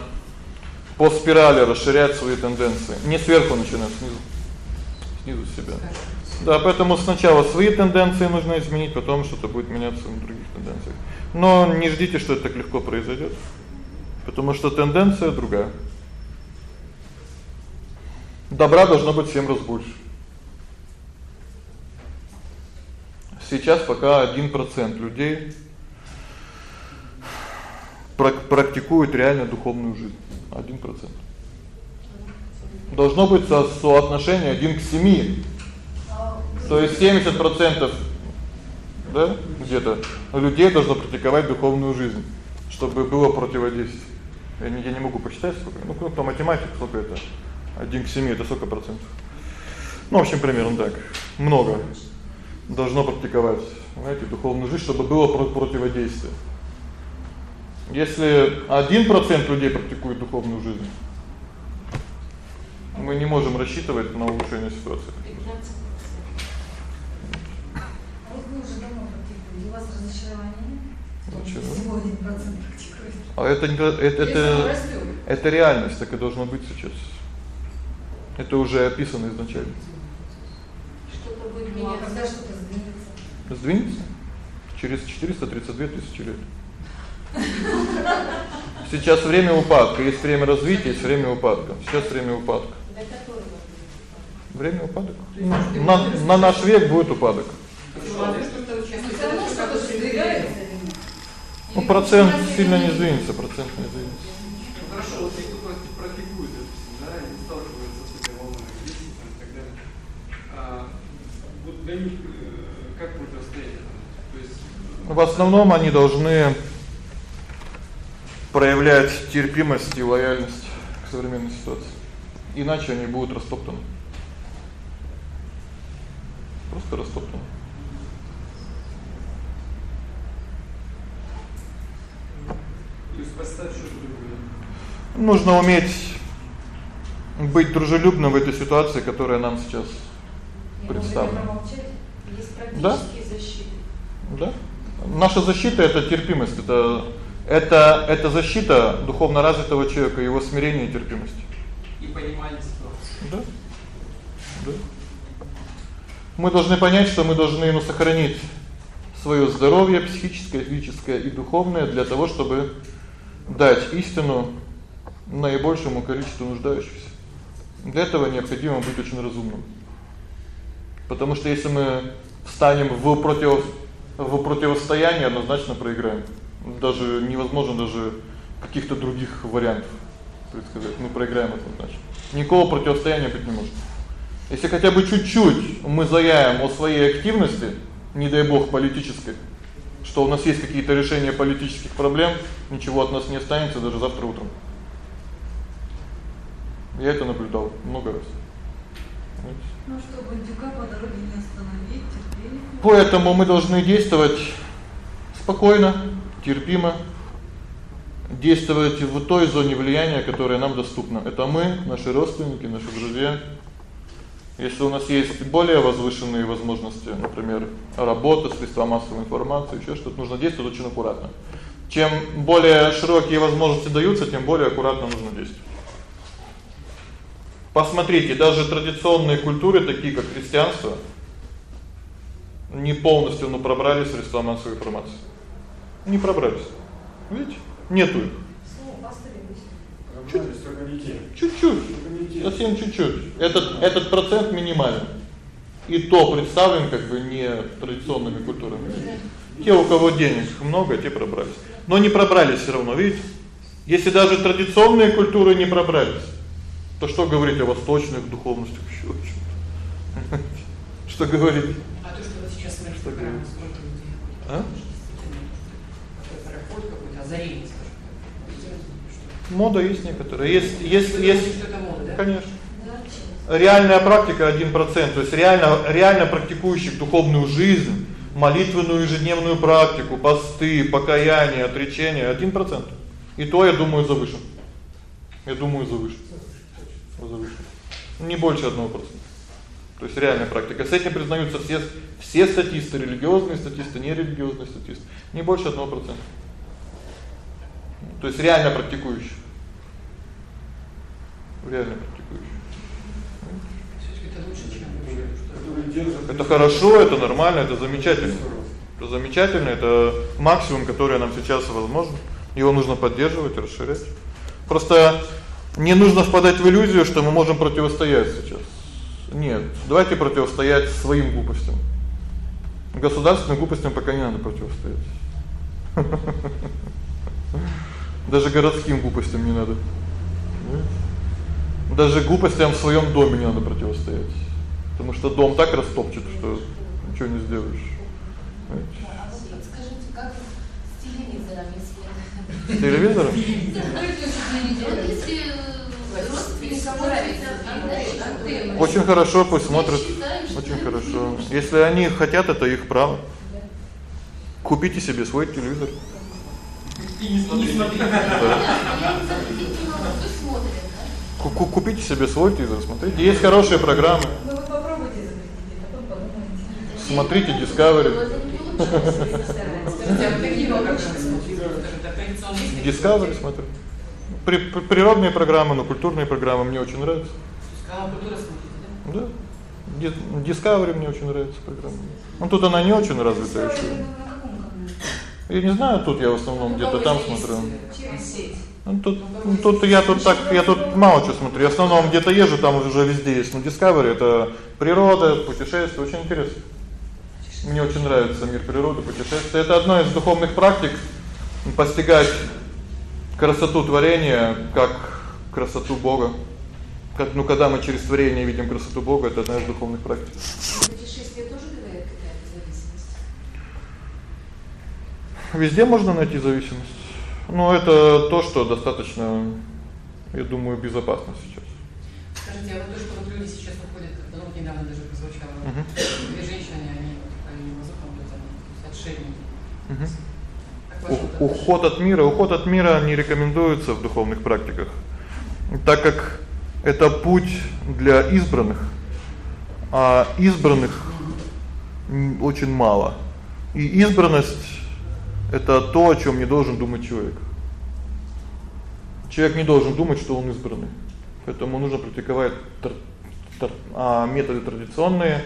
Speaker 1: по спирали расширять свои тенденции. Не сверху начинать, снизу. Снизу себя. Да, поэтому сначала свои тенденции нужно изменить, потом что-то будет меняться в других тенденциях. Но не ждите, что это так легко произойдёт. Потому что тенденция другая. Добра должно быть всем раз больше. Сейчас пока 1% людей практикуют реально духовную жизнь. 1%. Должно быть соотношение 1 к 7. То есть 70% да, где-то людей должно практиковать духовную жизнь, чтобы было противодействие. Я не я не могу посчитать сколько. Ну, кто математик, сколько это? 1 к 7 это сколько процентов? Ну, в общем, примерно так. Много должно практиковать, знаете, духовную жизнь, чтобы было противодействие. Если 1% людей практикует духовную жизнь, мы не можем рассчитывать на улучшение ситуации. А это не это это это реальность, так и должно быть сейчас. Это уже описано изначально.
Speaker 7: Что-то будет меняться, ну, а когда что-то сдвинется.
Speaker 1: Сдвинется через 432 тысячи лет. Сейчас время упадка, есть время развития, есть время упадка. Сейчас время упадка. Время упадок. На на наш век будет упадок. Ну процент сильно не сдвинется, процент не сдвинется.
Speaker 9: Хорошо, вот те, кто практикует, допустим, да, и сталкиваются с этой волной и так далее. А вот для них э, как противостоять? То есть
Speaker 1: в основном они должны проявлять терпимость и лояльность к современной ситуации. Иначе они будут растоптаны. Просто растоптаны. Нужно уметь быть дружелюбным в этой ситуации, которая нам сейчас представлена. Да? Да? Наша защита это терпимость, это это это защита духовно развитого человека, его смирение и терпимость.
Speaker 10: И понимание ситуации.
Speaker 1: Да? Да. Мы должны понять, что мы должны ну сохранить своё здоровье психическое, физическое и духовное для того, чтобы дать истину наибольшему количеству нуждающихся. Для этого необходимо быть очень разумным. Потому что если мы встанем в против в противостояние, однозначно проиграем. Даже невозможно даже каких-то других вариантов предсказать. Мы проиграем однозначно. Никакого противостояния быть не может. Если хотя бы чуть-чуть мы заяем о своей активности, не дай бог политической, что у нас есть какие-то решения политических проблем, ничего от нас не останется даже завтра утром. Я это наблюдал много раз.
Speaker 2: Ну что, бандюка по дороге не остановить, терпение.
Speaker 1: Поэтому мы должны действовать спокойно, терпимо, действовать в той зоне влияния, которая нам доступна. Это мы, наши родственники, наши друзья. Если у нас есть более возвышенные возможности, например, работа, средства массовой информации, ещё что-то, нужно действовать очень аккуратно. Чем более широкие возможности даются, тем более аккуратно нужно действовать. Посмотрите, даже традиционные культуры, такие как христианство, не полностью но пробрали средства массовой информации. Не пробрались. Видите? Нету их. Чуть-чуть. Совсем чуть-чуть. Этот этот процент минимален. И то представлен как бы не традиционными культурами. Те, у кого денег много, те пробрались. Но не пробрались всё равно, видите? Если даже традиционные культуры не пробрались, то что говорить о восточных духовностях ещё? Что говорить?
Speaker 3: А то, что вот сейчас мы
Speaker 1: что говорим?
Speaker 3: А? Какой какое-то озарение,
Speaker 1: Мода есть некоторые. Есть есть есть Конечно. Реальная практика 1%, то есть реально реально практикующих духовную жизнь, молитвенную ежедневную практику, посты, покаяние, отречение 1%. И то, я думаю, завышен. Я думаю, завышен. Завышен. Не больше 1%. То есть реальная практика. С этим признаются все все статисты, религиозные статисты, нерелигиозные статисты. Не больше 1%. То есть реально практикующие. Реально практикующие. Это хорошо, это нормально, это замечательно. Это замечательно, это максимум, который нам сейчас возможен. Его нужно поддерживать, расширять. Просто не нужно впадать в иллюзию, что мы можем противостоять сейчас. Нет, давайте противостоять своим глупостям. Государственным глупостям пока не надо противостоять. Даже городским глупостям не надо. Даже глупостям в своём доме не надо противостоять. Потому что дом так растопчет, что ничего не сделаешь.
Speaker 11: Скажите, как с телевизором, если...
Speaker 1: С телевизором? Очень хорошо, пусть смотрят. Очень хорошо. Если они хотят, это их право. Купите себе свой телевизор.
Speaker 3: И не смотрите.
Speaker 1: Купите себе свой телевизор, смотрите. Есть хорошие программы.
Speaker 7: Ну вы попробуйте запретить, потом подумайте.
Speaker 1: Смотрите Discovery. Discovery смотрю. При, при, природные программы, но культурные программы мне очень нравятся.
Speaker 3: Культура смотрите,
Speaker 1: да? Да. Discovery мне очень нравится программа. Ну тут она не очень развита ещё. Я не знаю, тут я в основном где-то там смотрю.
Speaker 7: Через сеть.
Speaker 1: Ну тут ну, тут я тут так я тут мало что смотрю. Я в основном где-то езжу, там уже везде есть. Ну Discovery это природа, путешествия, очень интересно. Мне очень нравится мир природы, путешествия. Это одна из духовных практик постигать красоту творения как красоту Бога. Как ну когда мы через творение видим красоту Бога, это одна из духовных практик.
Speaker 7: Путешествие тоже бывает какая-то зависимость.
Speaker 1: Везде можно найти зависимость. Но это то, что достаточно, я думаю, безопасно сейчас.
Speaker 12: Скажите, а вот то, что вот люди сейчас выходят, ну вот недавно даже прозвучало,
Speaker 1: Мгм.
Speaker 12: две женщины, они вот по языкам вот это отшельники.
Speaker 1: Мгм.
Speaker 12: Как ваше вот
Speaker 1: У- Уход от мира, уход от мира не рекомендуется в духовных практиках, так как это путь для избранных. А избранных очень мало. И избранность это то, о чём не должен думать человек. Человек не должен думать, что он избранный. Поэтому нужно практиковать тр- тр- а методы традиционные.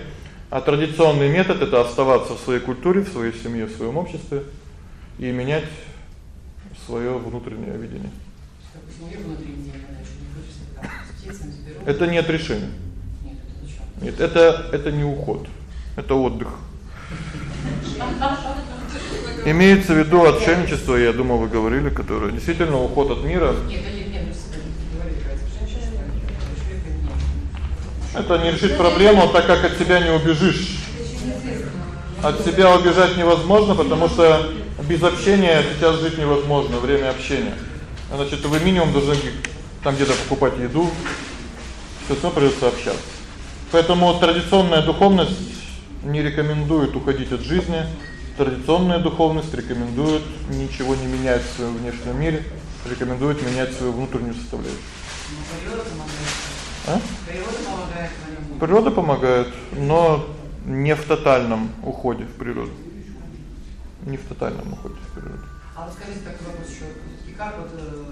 Speaker 1: А традиционный метод это оставаться в своей культуре, в своей семье, в своем обществе и менять своё внутреннее видение. Это не
Speaker 12: это ничего.
Speaker 1: Нет, это это не уход. Это отдых. Имеется в виду отшельничество, я думаю, вы говорили, которое действительно уход от мира.
Speaker 12: Нет, нет, нет, что
Speaker 1: Это не решит проблему, так как от себя не убежишь. От себя убежать невозможно, потому что без общения сейчас жить невозможно, время общения. Значит, вы минимум должны там где-то покупать еду, всё равно придётся общаться. Поэтому традиционная духовность не рекомендует уходить от жизни. Традиционная духовность рекомендует ничего не менять в своём внешнем мире, рекомендует менять свою внутреннюю составляющую.
Speaker 12: природа помогает.
Speaker 1: А?
Speaker 12: Природа помогает.
Speaker 1: Природа помогает, но не в тотальном уходе в природу. Не в тотальном уходе в природу.
Speaker 12: А вот скажите такой вопрос ещё, всё-таки как вот э,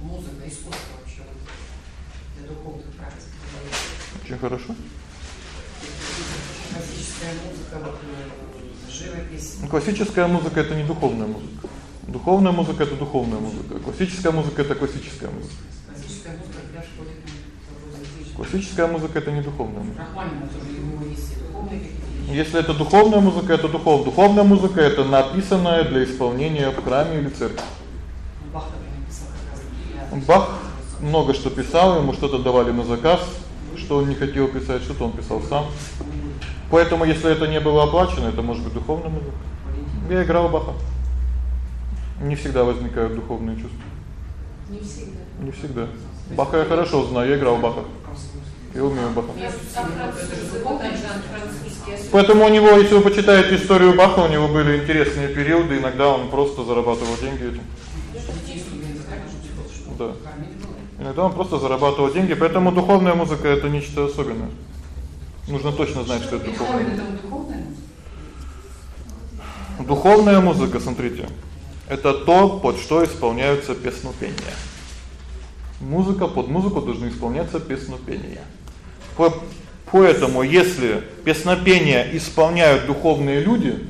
Speaker 12: музыка, искусство вообще для духовных практик?
Speaker 1: Очень хорошо.
Speaker 12: Классическая музыка, вот э, живопись.
Speaker 1: Ну, Классическая музыка это не духовная музыка. Духовная музыка это духовная музыка. Классическая музыка это классическая музыка.
Speaker 12: Классическая музыка, ходит, ну,
Speaker 1: Классическая музыка это не духовная музыка.
Speaker 12: Рахманинов тоже у него есть и духовные какие-то вещи.
Speaker 1: Если это духовная музыка, это духов. Духовная музыка это написанная для исполнения в храме или церкви.
Speaker 12: Бах, раз. Я-
Speaker 1: Бах много что писал, ему что-то давали на заказ, что он не хотел писать, что-то он писал сам. Поэтому если это не было оплачено, это может быть духовная музыка. Я играл Баха. Не всегда возникают духовные чувства.
Speaker 11: Не всегда.
Speaker 1: Не всегда. Баха я хорошо знаю, я играл Баха. Я умею Баха.
Speaker 11: Французский, французский, особенно.
Speaker 1: Поэтому у него, если вы почитаете историю Баха, у него были интересные периоды, иногда он просто зарабатывал деньги этим. Да. Иногда он просто зарабатывал деньги, поэтому духовная музыка это нечто особенное. Нужно точно знать, что это духовная. Духовная музыка, смотрите. Это то, под что исполняются песнопения. Музыка под музыку должны исполняться песнопения. По поэтому если песнопения исполняют духовные люди,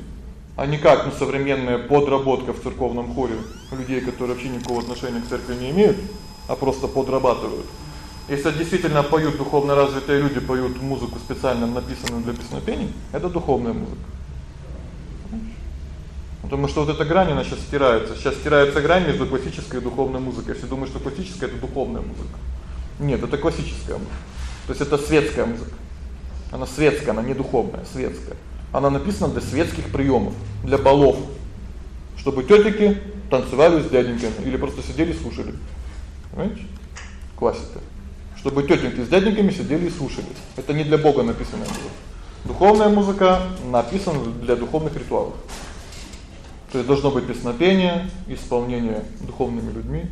Speaker 1: а не как ну современная подработка в церковном хоре людей, которые вообще никакого отношения к церкви не имеют, а просто подрабатывают. Если действительно поют духовно развитые люди, поют музыку специально написанную для песнопений, это духовная музыка. Потому что вот эта грань она сейчас стирается. Сейчас стирается грань между классической и духовной музыкой. Все думают, что классическая это духовная музыка. Нет, это классическая музыка. То есть это светская музыка. Она светская, она не духовная, светская. Она написана для светских приёмов, для балов. Чтобы тётики танцевали с дяденьками или просто сидели и слушали. Понимаете? Классика. Чтобы тётеньки с дяденьками сидели и слушали. Это не для Бога написанная музыка. Духовная музыка написана для духовных ритуалов. То есть должно быть песнопение, исполнение духовными людьми.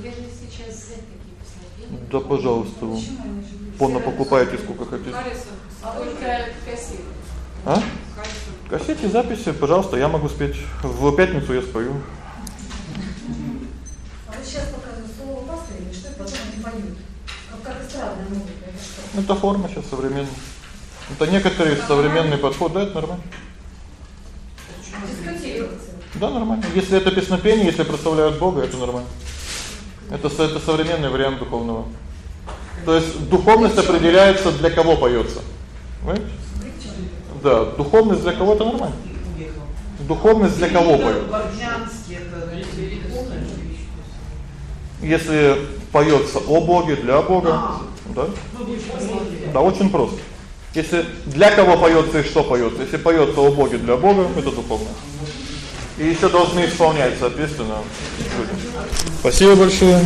Speaker 11: Где же сейчас взять такие песнопения?
Speaker 1: Да, пожалуйста. Понно покупайте сколько хотите.
Speaker 11: А только кассеты.
Speaker 1: А? Кассеты, записи, пожалуйста, я могу спеть. В пятницу я спою.
Speaker 7: А вот сейчас показывают слово пастырь, или что, потом они поют. Как, как эстрадная музыка, это что?
Speaker 1: Это форма сейчас современная. Это некоторые современный подход, да, это нормально. Да, нормально. Если это песнопение, если прославляют Бога, это нормально. Это это современный вариант духовного. То есть духовность определяется для кого поётся. Понимаете? Да, духовность для кого это нормально. Духовность для кого поёт? Если поётся о Боге, для Бога, да? Да, очень просто. Если для кого поётся и что поётся? Если поётся о Боге для Бога, это духовно. И ещё должны исполнять соответственно. Спасибо большое.